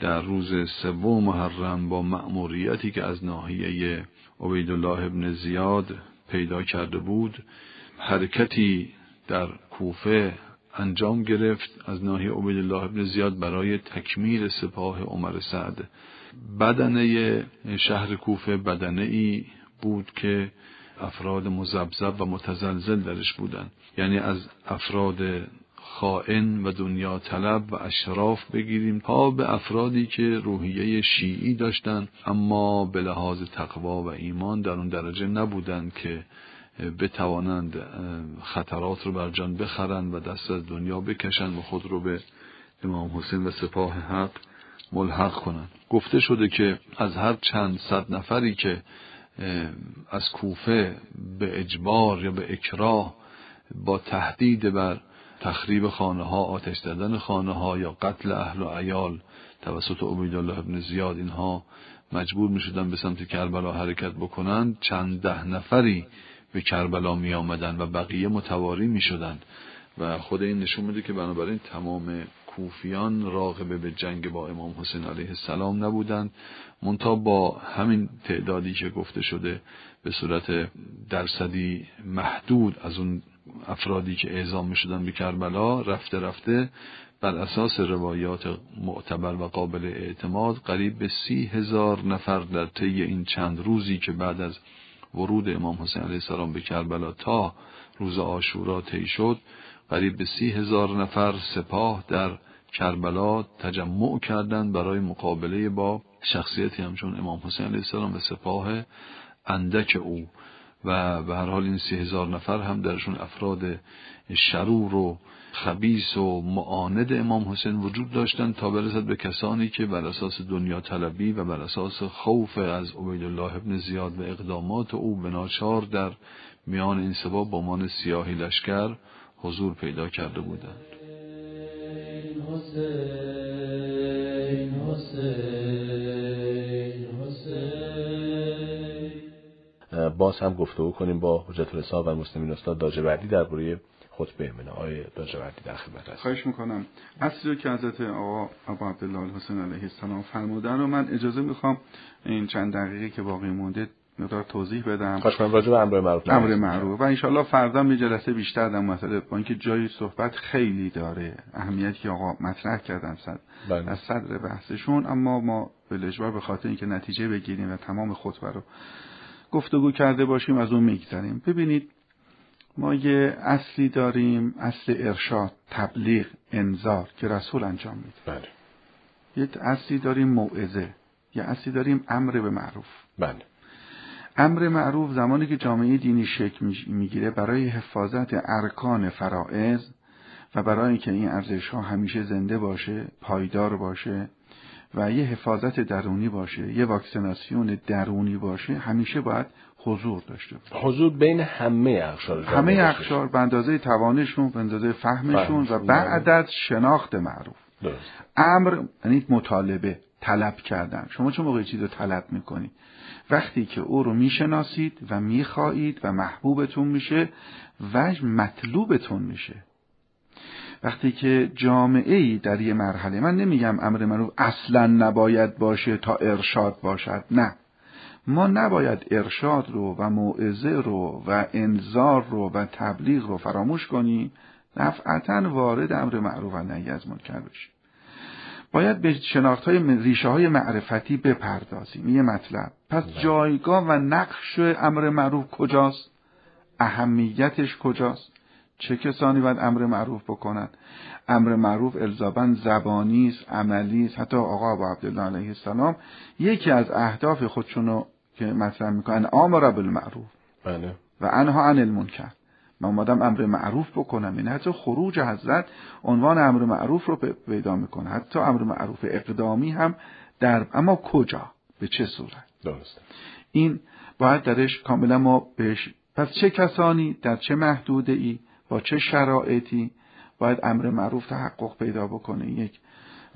در روز سوم محرم با مأموریتی که از ناحیه عبیدالله ابن زیاد پیدا کرده بود حرکتی در کوفه انجام گرفت از ناحیه عبیدالله ابن زیاد برای تکمیل سپاه عمر سعد. بدنه شهر کوفه بدنه ای بود که افراد مزبزب و متزلزل درش بودند یعنی از افراد خائن و دنیا طلب و اشراف بگیریم تا به افرادی که روحیه شیعی داشتند اما به لحاظ تقوا و ایمان در اون درجه نبودند که بتوانند خطرات رو بر جان بخرند و دست از دنیا بکشند و خود رو به امام حسین و سپاه حق ملحق کنند. گفته شده که از هر چند صد نفری که از کوفه به اجبار یا به اکراه با تهدید بر تخریب خانه ها آتش زدن خانه ها یا قتل اهل و عیال توسط عبیدالله ابن زیاد اینها مجبور می شدن به سمت کربلا حرکت بکنند. چند ده نفری به کربلا می آمدن و بقیه متواری می شدن و خود این نشون میده که بنابراین تمام کوفیان راغبه به جنگ با امام حسین علیه السلام نبودند. منتها با همین تعدادی که گفته شده به صورت درصدی محدود از اون افرادی که اعزام می شدن به کربلا رفته رفته بر اساس روایات معتبر و قابل اعتماد قریب به سی هزار نفر در طی این چند روزی که بعد از ورود امام حسین علیه السلام به کربلا تا روز آشورا طی شد قریب به سی هزار نفر سپاه در کربلا تجمع کردند برای مقابله با شخصیتی همچون امام حسین علیه السلام و سپاه اندک او. و به هر حال این سی هزار نفر هم درشون افراد شرور و خبیس و معاند امام حسین وجود داشتند تا برسد به کسانی که بر اساس دنیا طلبی و بر اساس خوف از عبیدالله ابن زیاد و اقدامات او به ناچار در میان این سبا با مان سیاهی لشکر حضور پیدا کرده بودند. باز هم گفتگو کنیم با حجت الاسلام و مسلمین استاد داجوردی درباره خطبه امنه آقای داجوردی در خدمت هست خواهش می‌کنم. اصلی رو که حضرت آقا ابا عبدالله الحسین علیه السلام فرمودن رو من اجازه می‌خوام این چند دقیقه که باقی مونده مقدار توضیح بدم. خواهش کنم راجع به امر معروف امر معروف. و انشالله فردا می جلسه بیشتر در مسئله با اینکه جای صحبت خیلی داره. اهمیتی که آقا مطرح کردن صد بله. از صدر بحثشون. اما ما به به خاطر اینکه نتیجه بگیریم و تمام خطبه رو گفتگو کرده باشیم از اون میگذریم. ببینید ما یه اصلی داریم اصل ارشاد تبلیغ انذار که رسول انجام میده. بله. یه اصلی داریم موعظه. یه اصلی داریم امر به معروف. بله. امر معروف زمانی که جامعه دینی شکل می‌گیره برای حفاظت ارکان فرائض و برای اینکه این ارزش ها همیشه زنده باشه پایدار باشه و یه حفاظت درونی باشه یه واکسیناسیون درونی باشه همیشه باید حضور داشته باشه. حضور بین همه اقشار همه اقشار به اندازه توانشون به اندازه فهمشون و بعد از شناخت معروف. درست. امر یعنی مطالبه طلب کردن. شما چه موقع چیز رو طلب می‌کنی؟ وقتی که او رو می‌شناسید و می‌خواهید و محبوبتون میشه و مطلوبتون میشه وقتی که جامعه ای در یه مرحله من نمیگم امر معروف اصلا نباید باشه تا ارشاد باشد نه. ما نباید ارشاد رو و موعظه رو و انذار رو و تبلیغ رو فراموش کنیم نفعتا وارد امر معروف و نهی از منکر بشیم. باید به شناخت های ریشه های معرفتی بپردازیم. یه مطلب. پس جایگاه و نقش امر معروف کجاست؟ اهمیتش کجاست؟ چه کسانی باید امر معروف بکنند امر معروف الزابا زبانی است عملی است. حتی آقا ابو عبدالله علیه السلام یکی از اهداف خودشونو که مطرح می‌کنن امر بالمعروف بله. و انها عن المنکر. من اومدم امر معروف بکنم. این حتی خروج حضرت عنوان امر معروف رو پیدا می‌کنه. حتی امر معروف اقدامی هم در اما کجا؟ به چه صورت؟ درست این باید درش کاملا ما بهش پس چه کسانی در چه محدوده ای با چه شرایطی باید امر معروف تحقق پیدا بکنه؟ یک.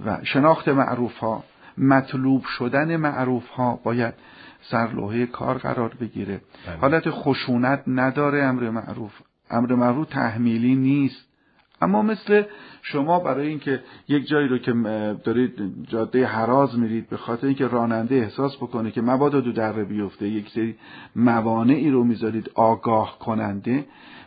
و شناخت معروف ها مطلوب شدن معروف ها باید سرلوحه کار قرار بگیره. بله. حالت خشونت نداره امر معروف. امر معروف تحمیلی نیست. اما مثل شما برای اینکه یک جایی رو که دارید جاده حراز میرید به خاطر اینکه راننده احساس بکنه که مبادا دو دره بیفته یک سری موانعی رو می‌ذارید آگاه کننده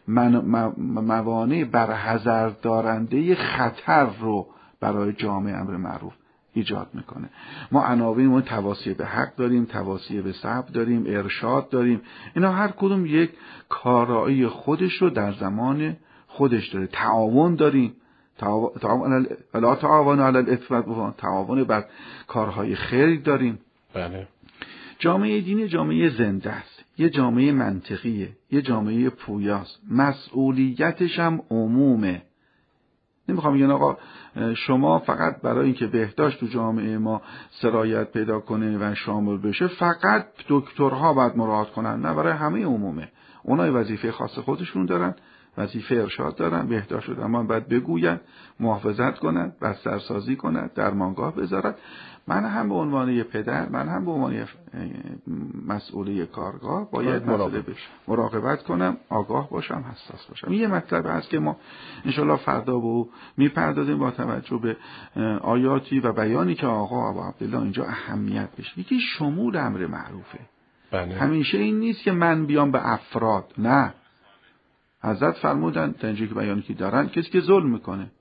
موانع برحضر دارنده خطر رو برای جامعه امر معروف ایجاد می‌کنه. ما عناوین ما توصیه به حق داریم توصیه به صبر داریم ارشاد داریم. اینا هر کدوم یک کارایی خودش رو در زمان خودش داره. تعاون داریم. تعاون لا تعاون علی الاثم تعاون بر کارهای خیر داریم. بله. جامعه دینی جامعه زنده است. یه جامعه منطقیه یه جامعه پویاست. مسئولیتش هم عمومه. نمی‌خوام بگن آقا شما فقط برای اینکه بهداشت تو جامعه ما سرایت پیدا کنه و شامل بشه فقط دکترها باید مراعات کنن نه برای همه عمومه. اونای وظیفه خاص خودشون دارن وظیفه ارشاد دارن بهداشت رو اما باید بگوین محافظت کنند بسترسازی کنند درمانگاه بذارد من هم به عنوان یه پدر من هم به عنوان مسئولی کارگاه باید مسئله مراقبت کنم آگاه باشم حساس باشم. یه مطلب هست که ما انشالله فردا به می‌پردازیم با توجه به آیاتی و بیانی که آقا ابو عبدالله اینجا اهمیت بشه یکی شمول امر معروفه. بله. همیشه این نیست که من بیام به افراد. نه. حضرت فرمودن که بیانی که دارن کسی که ظلم می‌کنه.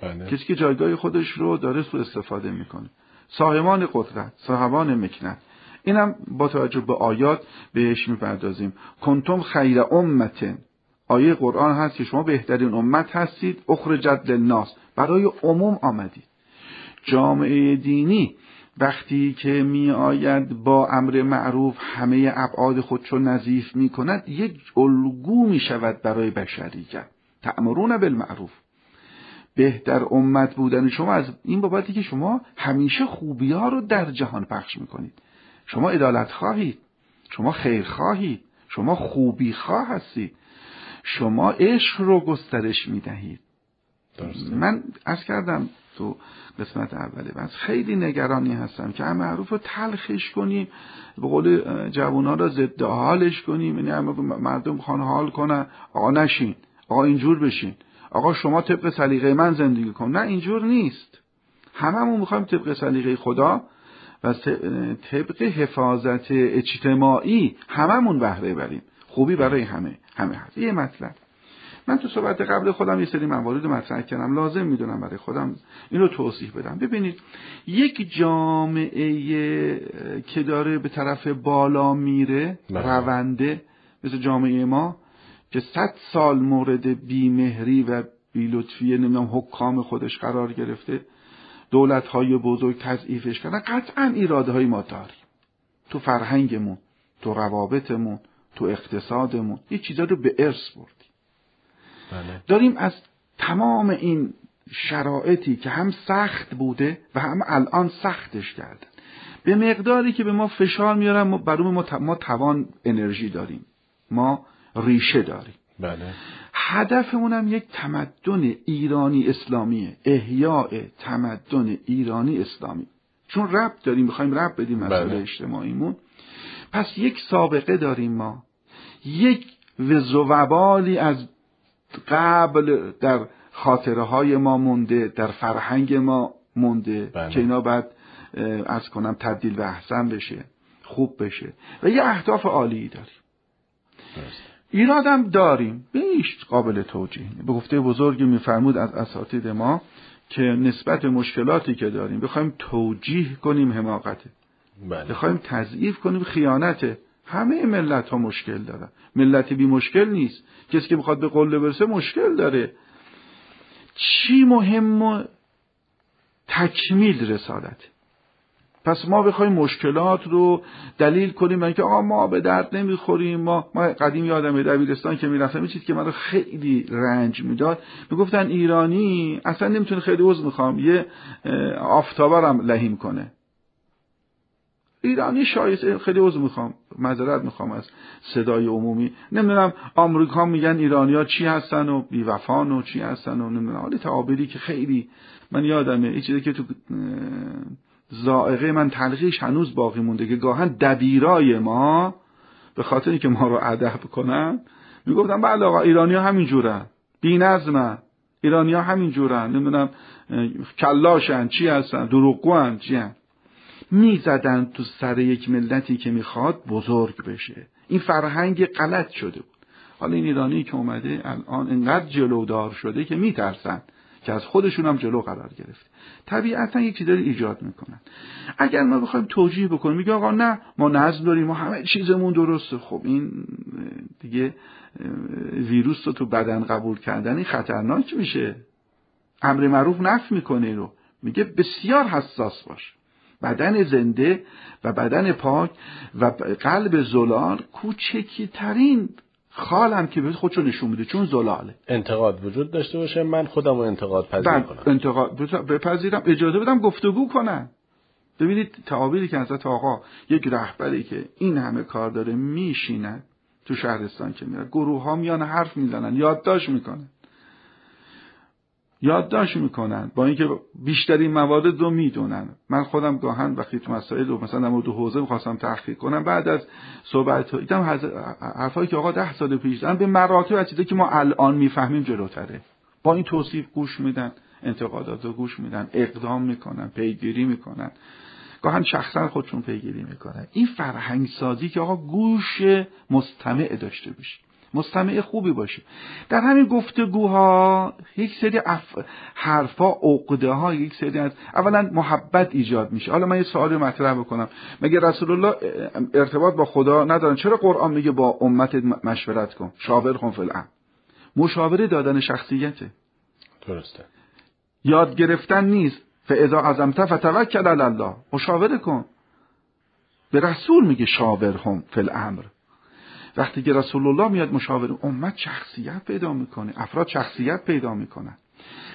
بله. کسی که جایگاه خودش رو داره سو استفاده می‌کنه. صاحبان قدرت صاحبان مکنت. اینم با توجه به آیات بهش می‌پردازیم. کنتم خیر امتن آیه قرآن هست که شما بهترین امت هستید اخرجت للناس. برای عموم آمدید. جامعه دینی وقتی که می آید با امر معروف همه ابعاد خودشو نظیف می کند یک الگو می شود برای بشریت. تأمرون بالمعروف. بهتر امت بودن. شما از این بابتی که شما همیشه خوبی ها رو در جهان پخش می‌کنید. شما ادالت خواهید. شما خیر خواهید. شما خوبی خواه هستید. شما عشق رو گسترش می‌دهید. من از کردم تو قسمت اوله بس خیلی نگرانی هستم که هم معروف رو تلخش کنیم. به قول جوان ها را ضد حالش کنیم. یعنی مردم خان حال کنن. آقا نشین. آقا اینجور بشین. آقا شما طبق سلیقه من زندگی کن. نه اینجور نیست. هممون می‌خوایم طبق سلیقه خدا و طبق حفاظت اجتماعی هممون بهره بریم خوبی برای همه همه هست. یه مطلب. من تو صحبت قبل خودم یه سری موارد مطرح کردم. لازم می‌دونم برای خودم این رو توضیح بدم. ببینید یک جامعه که داره به طرف بالا میره بله. رونده مثل جامعه ما که صد سال مورد بیمهری و بیلطفی نمی‌دونم حکام خودش قرار گرفته. دولت های بزرگ تضعیفش کردن. قطعا ایراده های ما داریم. تو فرهنگمون تو روابطمون تو اقتصادمون یه چیزا رو به ارث بردیم. بله. داریم از تمام این شرایطی که هم سخت بوده و هم الان سختش کردن. به مقداری که به ما فشار میارن ما برای ما, ما توان انرژی داریم. ما ریشه داریم. بله. هدفمون هم یک تمدن ایرانی اسلامیه. احیاء تمدن ایرانی اسلامی. چون رب داریم می‌خوایم رب بدیم مسئله بله. اجتماعیمون. پس یک سابقه داریم ما. یک وزوبالی از قبل در خاطره های ما مونده در فرهنگ ما مونده بله. که اینا باید از کنم تبدیل و احسن بشه خوب بشه. و یه اهداف عالی داریم. ایرادم داریم. بیش قابل توجیه به گفته بزرگی میفرمود از اساتید ما که نسبت مشکلاتی که داریم بخوایم توجیه کنیم حماقته بله. بخوایم تضعیف کنیم خیانته همه ملت ها مشکل دارن. ملتی بی مشکل نیست. کسی که بخواد به قله برسه مشکل داره. چی مهم تکمیل رسالت؟ پس ما بخوایم مشکلات رو دلیل کنیم اینکه آقا ما به درد نمی‌خوریم ما ما قدیم یادم دبیرستان که می‌رفتم چیزی که من خیلی رنج می‌داد می‌گفتن ایرانی اصلا نمی‌تونه خیلی عضو می‌خوام یه آفتابرم لهیم کنه. ایرانی شایسته خیلی عضو می‌خوام معذرت می‌خوام از صدای عمومی. نمی‌دونم آمریکا میگن ایرانی ها چی هستن و بیوفان و چی هستن و نمی‌دونم حالی تعابیری که خیلی من یادمه این چیزی که تو زائقه من تلخیش هنوز باقی مونده که گاهن دبیرای ما به خاطر که ما رو ادب کنن می‌گفتن بله آقا ایرانی ها همین جورن بی نظمن ایرانی ها همین جورن نمی‌دونم کلاشن چی هستن دروغگوان چی هستن. می‌زدن تو سر یک ملتی که می‌خواد بزرگ بشه. این فرهنگ غلط شده بود. حالا این ایرانی که اومده الان انقدر جلودار شده که میترسن. که از خودشون هم جلو قرار گرفته طبیعتا یک چیزی ایجاد می‌کنن اگر ما بخوایم توجیه بکنیم میگه آقا نه ما نظم داریم ما همه چیزمون درسته. خب این دیگه ویروس رو تو بدن قبول کردن این خطرناک میشه. امر معروف نف می‌کنه رو. میگه بسیار حساس باش. بدن زنده و بدن پاک و قلب زلال کوچکی خال هم که به خودشو نشون میده چون زلاله. انتقاد وجود داشته باشه من خودم رو انتقاد پذیر کنم انتقاد. بپذیرم اجازه بدم گفتگو کنن. ببینید تعابیری که حضرت آقا یک رهبری که این همه کار داره میشیند تو شهرستان که میره. گروه ها میان حرف می‌زنن یادداشت می‌کنن یادداشت می‌کنن. با اینکه بیشترین موارد رو می‌دونن. من خودم گاهن وقتی تو مسائل رو مثلا در مورد حوزه می‌خواستم تحقیق کنم بعد از صحبت دیدم حرفایی که آقا ده سال پیش زدن به مراتب از که ما الان می‌فهمیم جلوتره. با این توصیف گوش میدن انتقادات رو گوش میدن اقدام می‌کنن پیگیری می‌کنن. گاهن شخصا خودشون پیگیری می‌کنن. این فرهنگ سازی که آقا گوش مستمع داشته باشه. مستمع خوبی باشه در همین گفتگوها یک سری اف... حرفا عقده ها یک سری از اولا محبت ایجاد میشه. حالا من یه سوالی مطرح بکنم. مگه رسول الله ارتباط با خدا ندارن؟ چرا قرآن میگه با امت مشورت کن؟ شاور کن فلعم مشاوره دادن شخصیته. درسته. یاد گرفتن نیست. فاذا عزمت فتوکل علی الله. مشاوره کن. به رسول میگه شاورهم فی الامر. وقتی که رسول الله میاد مشاور امت شخصیت پیدا می‌کنه افراد شخصیت پیدا می‌کنن.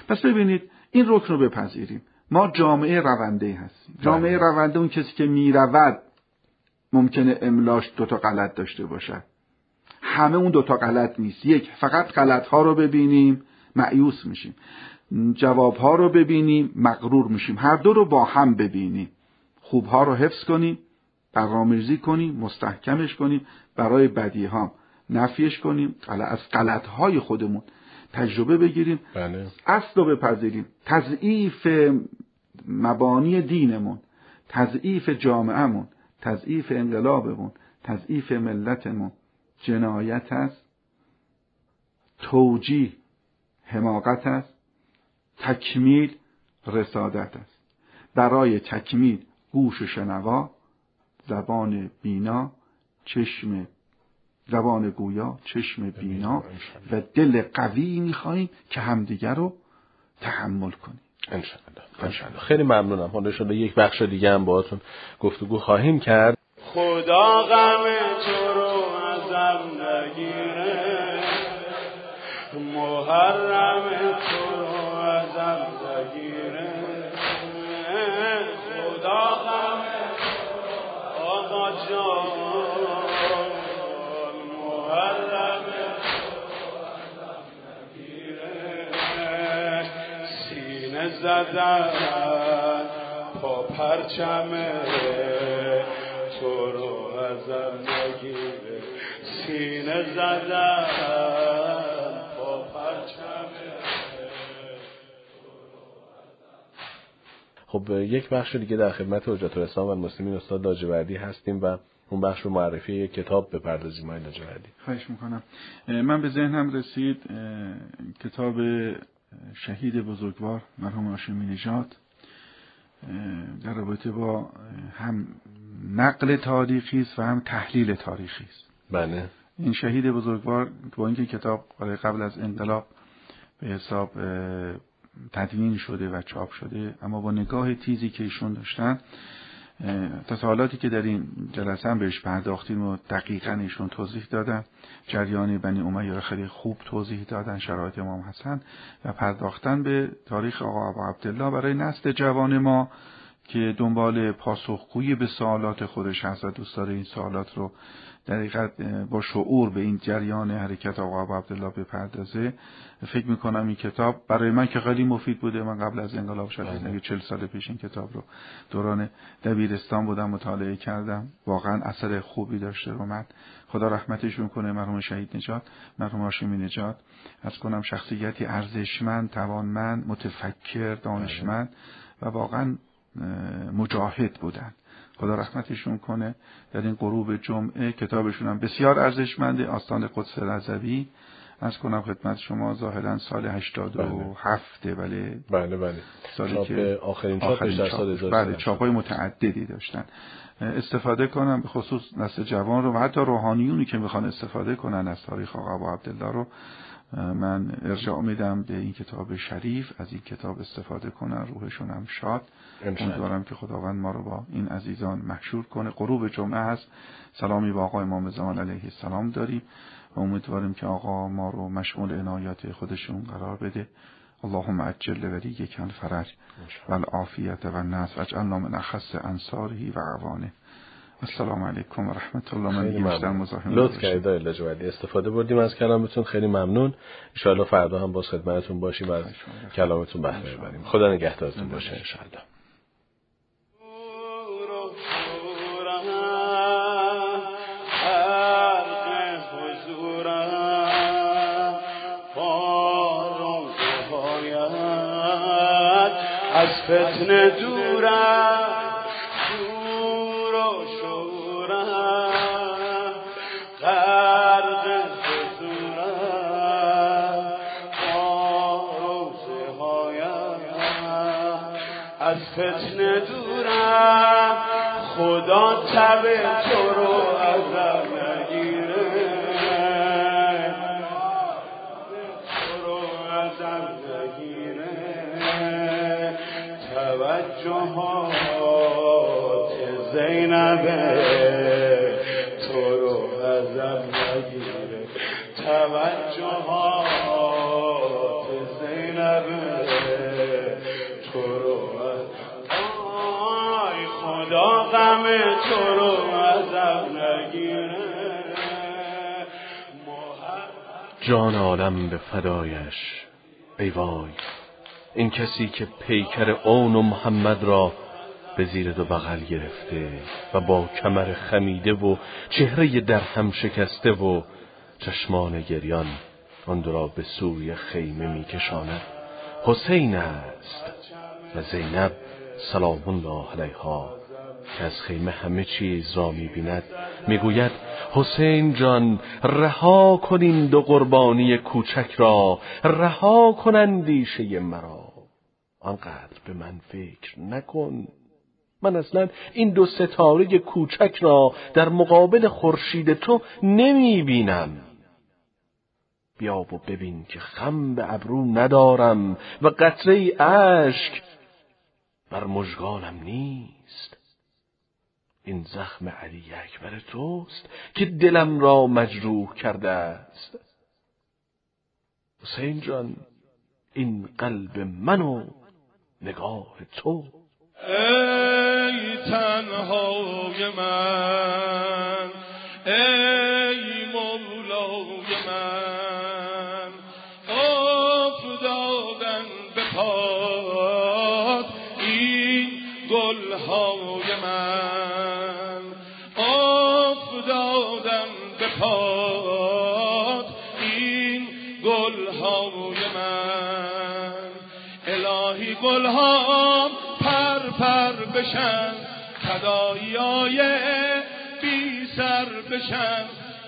پس ببینید این رکن رو بپذیریم. ما جامعه رونده هستیم. جامعه بله. رونده اون کسی که می‌رود ممکنه املاش دوتا غلط داشته باشد. همه اون دوتا غلط نیست. یک فقط غلط ها رو ببینیم معیوس میشیم. جواب ها رو ببینیم مغرور میشیم. هر دو رو با هم ببینیم. خوب ها رو حفظ کنیم. برنامه‌ریزی کنیم مستحکمش کنیم برای بدی ها نفیش کنیم از غلط های خودمون تجربه بگیریم بله. اصل رو بپذیریم تضعیف مبانی دینمون تضعیف جامعهمون تضعیف انقلابمون تضعیف ملتمون جنایت است توجیه حماقت است تکمیل رسادت است برای تکمیل گوش و شنوا زبان بینا چشم زبان گویا چشم بینا. و دل قوی می‌خواهیم که همدیگر رو تحمل کنیم انشالله خیلی ممنونم. حالا شده یک بخش دیگه هم باهاتون گفتگو خواهیم کرد. خدا غم تو رو ازم نگیره. محرم تو رو ازم نگیره. خدا غم زدن پا پرچمه تو رو ازم نگیره. سینه زدن. خب یک بخش دیگه در خدمت حجت الاسلام و المسلمین استاد لاجوردی هستیم و اون بخش رو معرفی یک کتاب بپردازیم. آقای لاجوردی. خواهش می‌کنم. من به ذهنم رسید کتاب شهید بزرگوار مرحوم هاشمی نژاد در رابطه با هم نقل تاریخی است و هم تحلیل تاریخی است. بله. این شهید بزرگوار با اینکه کتاب قبل از انقلاب به حساب تدوین شده و چاپ شده اما با نگاه تیزی که ایشون داشتن تسالاتی که در این جلسه هم بهش پرداختیم و دقیقا ایشون توضیح دادن. جریان بنی امیه را خیلی خوب توضیح دادن شرایط امام حسن و پرداختن به تاریخ آقا ابا عبدالله برای نسل جوان ما که دنبال پاسخگویی به سوالات خودش هست و دوست داره این سوالات رو در با شعور به این جریان حرکت آقا عبدالله بپردازه فکر می‌کنم این کتاب برای من که خیلی مفید بوده. من قبل از انقلاب شد بله. چل سال پیش این کتاب رو دوران دبیرستان بودم مطالعه کردم. واقعا اثر خوبی داشته رو من خدا رحمتشون کنه. مرحوم شهید نجات مرحوم هاشمی نجات. از کنم شخصیتی ارزشمند توانمند متفکر دانشمند و واقعا مجاهد بودن. خدا رحمتشون کنه. در این غروب جمعه کتابشون هم بسیار ارزشمنده آستان قدس رضوی. از کنم خدمت شما ظاهرا سال 87 بله. بله. بله سالی که آخرین چاپش در سال بله چاپای متعددی داشتن. استفاده کنم به خصوص نسل جوان رو و حتی روحانیونی که می‌خوان استفاده کنن از تاریخ آقا عبدالله رو. من ارجاع میدم به این کتاب شریف از این کتاب استفاده کنن روحشون هم شاد. امیدوارم که خداوند ما رو با این عزیزان محشور کنه. غروب جمعه هست. سلامی با آقای امام زمان علیه السلام داریم و امیدواریم که آقا ما رو مشمول عنایات خودشون قرار بده. اللهم عجل ولی کن فرج. و العافیت و النصر واجعلنا من اخص انصاره و عوانه. السلام علیکم و رحمت الله. من بیشتر مزاحم لطف کردید لجوادی استفاده بردیم از کلامتون خیلی ممنون. ان فردا هم باز خدمتتون باشیم و از کلامتون بهره ببریم. خدا نگهدارتون باشه ان از فتنه فتنه دورم. خدا تب تو جان عالم به فدایش ای وای این کسی که پیکر اون و محمد را به زیر دو بغل گرفته و با کمر خمیده و چهره در هم شکسته و چشمان گریان آن را به سوی خیمه میکشاند. حسین است و زینب سلام الله علیها. که از خیمه همه چیز را می‌بیند. می‌گوید حسین جان رها کنین دو قربانی کوچک را. رها کن اندیشه مرا. آنقدر به من فکر نکن. من اصلا این دو ستاره کوچک را در مقابل خورشید تو نمی بینم بیا و ببین که خم به ابرو ندارم و قطره اشک بر مژگانم نیست. این زخم علی اکبر توست که دلم را مجروح کرده است. حسین جان این قلب من و نگاه تو. ای تنهای من ای بشن بی سر بشن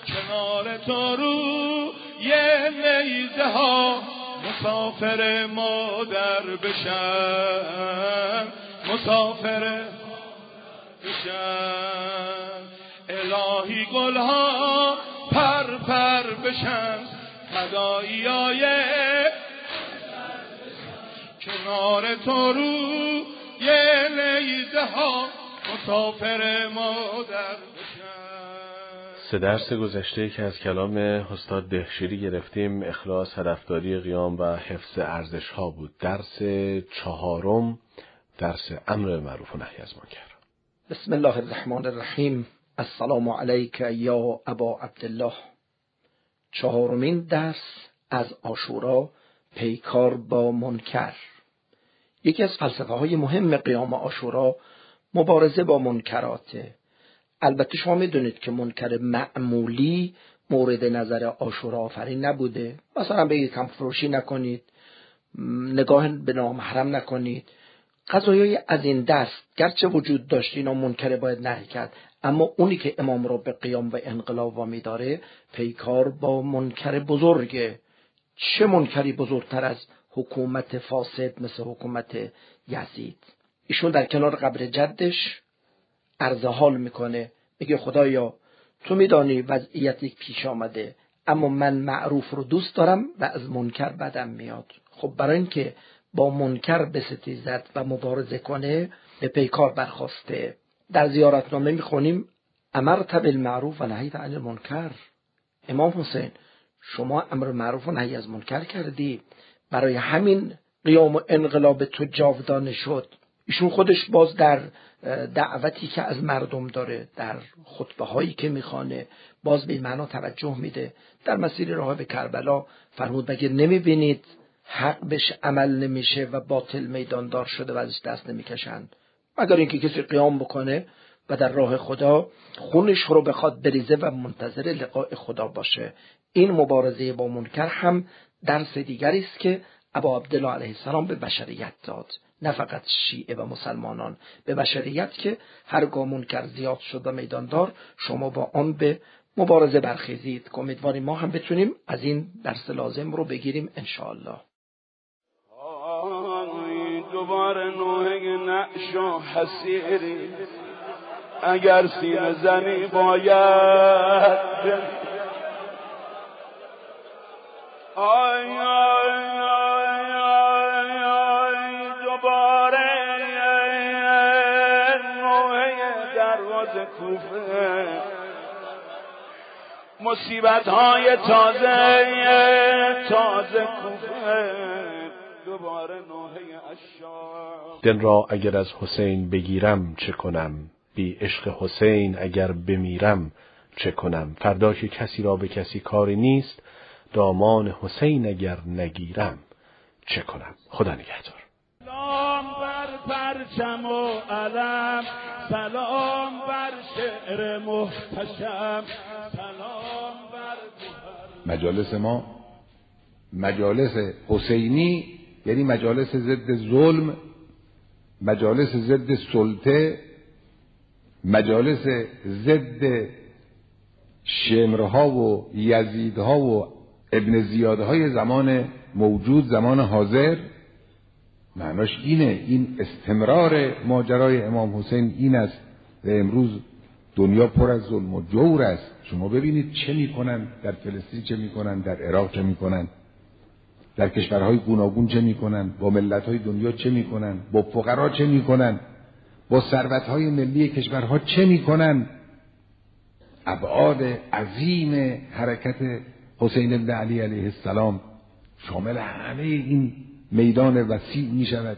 کنار تو رو یه نیزه ها مسافر مادر بشن مسافر بشن الهی گلها پر پر بشن فدایای کنار تو رو یه ها مسافر مادر سه درس گذشته که از کلام استاد دهشیری گرفتیم اخلاص هدفداری قیام و حفظ ارزش ها بود. درس چهارم درس امر معروف و نهی از منکر. بسم الله الرحمن الرحیم. السلام علیک یا ابا عبدالله. چهارمین درس از آشورا پیکار با منکر. یکی از فلسفه های مهم قیام آشورا مبارزه با منکراته البته شما می‌دونید که منکر معمولی مورد نظر آشورا آفرین نبوده. مثلا بگید کم فروشی نکنید نگاه به نامحرم نکنید. قضایای از این دست گرچه وجود داشت اینا منکر باید نهی کرد. اما اونی که امام را به قیام و انقلاب وامی داره پیکار با منکر بزرگه. چه منکری بزرگتر از حکومت فاسد مثل حکومت یزید. ایشون در کنار قبر جدش عرض حال می‌کنه. میگه خدایا تو میدانی وضعیتی پیش آمده اما من معروف رو دوست دارم و از منکر بدم میاد. خب برای اینکه با منکر بستیزد و مبارزه کنه به پیکار برخواسته. در زیارتنامه می‌خونیم امرت بالمعروف و نهیت عن المنکر. امام حسین شما امر معروف و نهی از منکر کردی. برای همین قیام و انقلاب تو جاودانه شد. ایشون خودش باز در دعوتی که از مردم داره در خطبه هایی که می‌خوانه باز به معنا توجه میده. در مسیر راه به کربلا فرمود مگه نمی‌بینید حق بهش عمل نمیشه و باطل میداندار شده و ازش دست نمی‌کشند؟ مگر اینکه کسی قیام بکنه و در راه خدا خونش رو بخواد بریزه و منتظر لقاء خدا باشه. این مبارزه با منکر هم درس دیگری است که ابا عبدالله علیه السلام به بشریت داد. نه فقط شیعه و مسلمانان. به بشریت که هرگاه منکر زیاد شد و میداندار شما با آن به مبارزه برخیزید. که امیدواریم ما هم بتونیم از این درس لازم رو بگیریم انشاءالله. دوباره نوه نعش و حسیری. اگر سینه زنی باید کوفه. مصیبت های تازه تازه کوفه. دوباره نوه اشار دل را اگر از حسین بگیرم چه کنم؟ بی عشق حسین اگر بمیرم چه کنم؟ فردا که کسی را به کسی کاری نیست دامان حسین اگر نگیرم چه کنم؟ خدا نگهدار. سلام بر پرچم و علم سلام بر شعر محتشم سلام بر مجالس ما مجالس حسینی یعنی مجالس ضد ظلم مجالس ضد سلطه مجالس ضد شمرها و یزیدها و ابن زیادهای زمان موجود زمان حاضر معناش اینه این استمرار ماجرای امام حسین این است و امروز دنیا پر از ظلم و جور است. شما ببینید چه می‌کنن در فلسطین چه می‌کنن در عراق چه می‌کنن در کشورهای گوناگون چه می‌کنن با ملتهای دنیا چه می‌کنن با فقرا چه می‌کنن با ثروتهای ملی کشورها چه می‌کنن. ابعاد عظیم حرکت حسین بن علی علیه السلام شامل همه این میدان وسیع می شود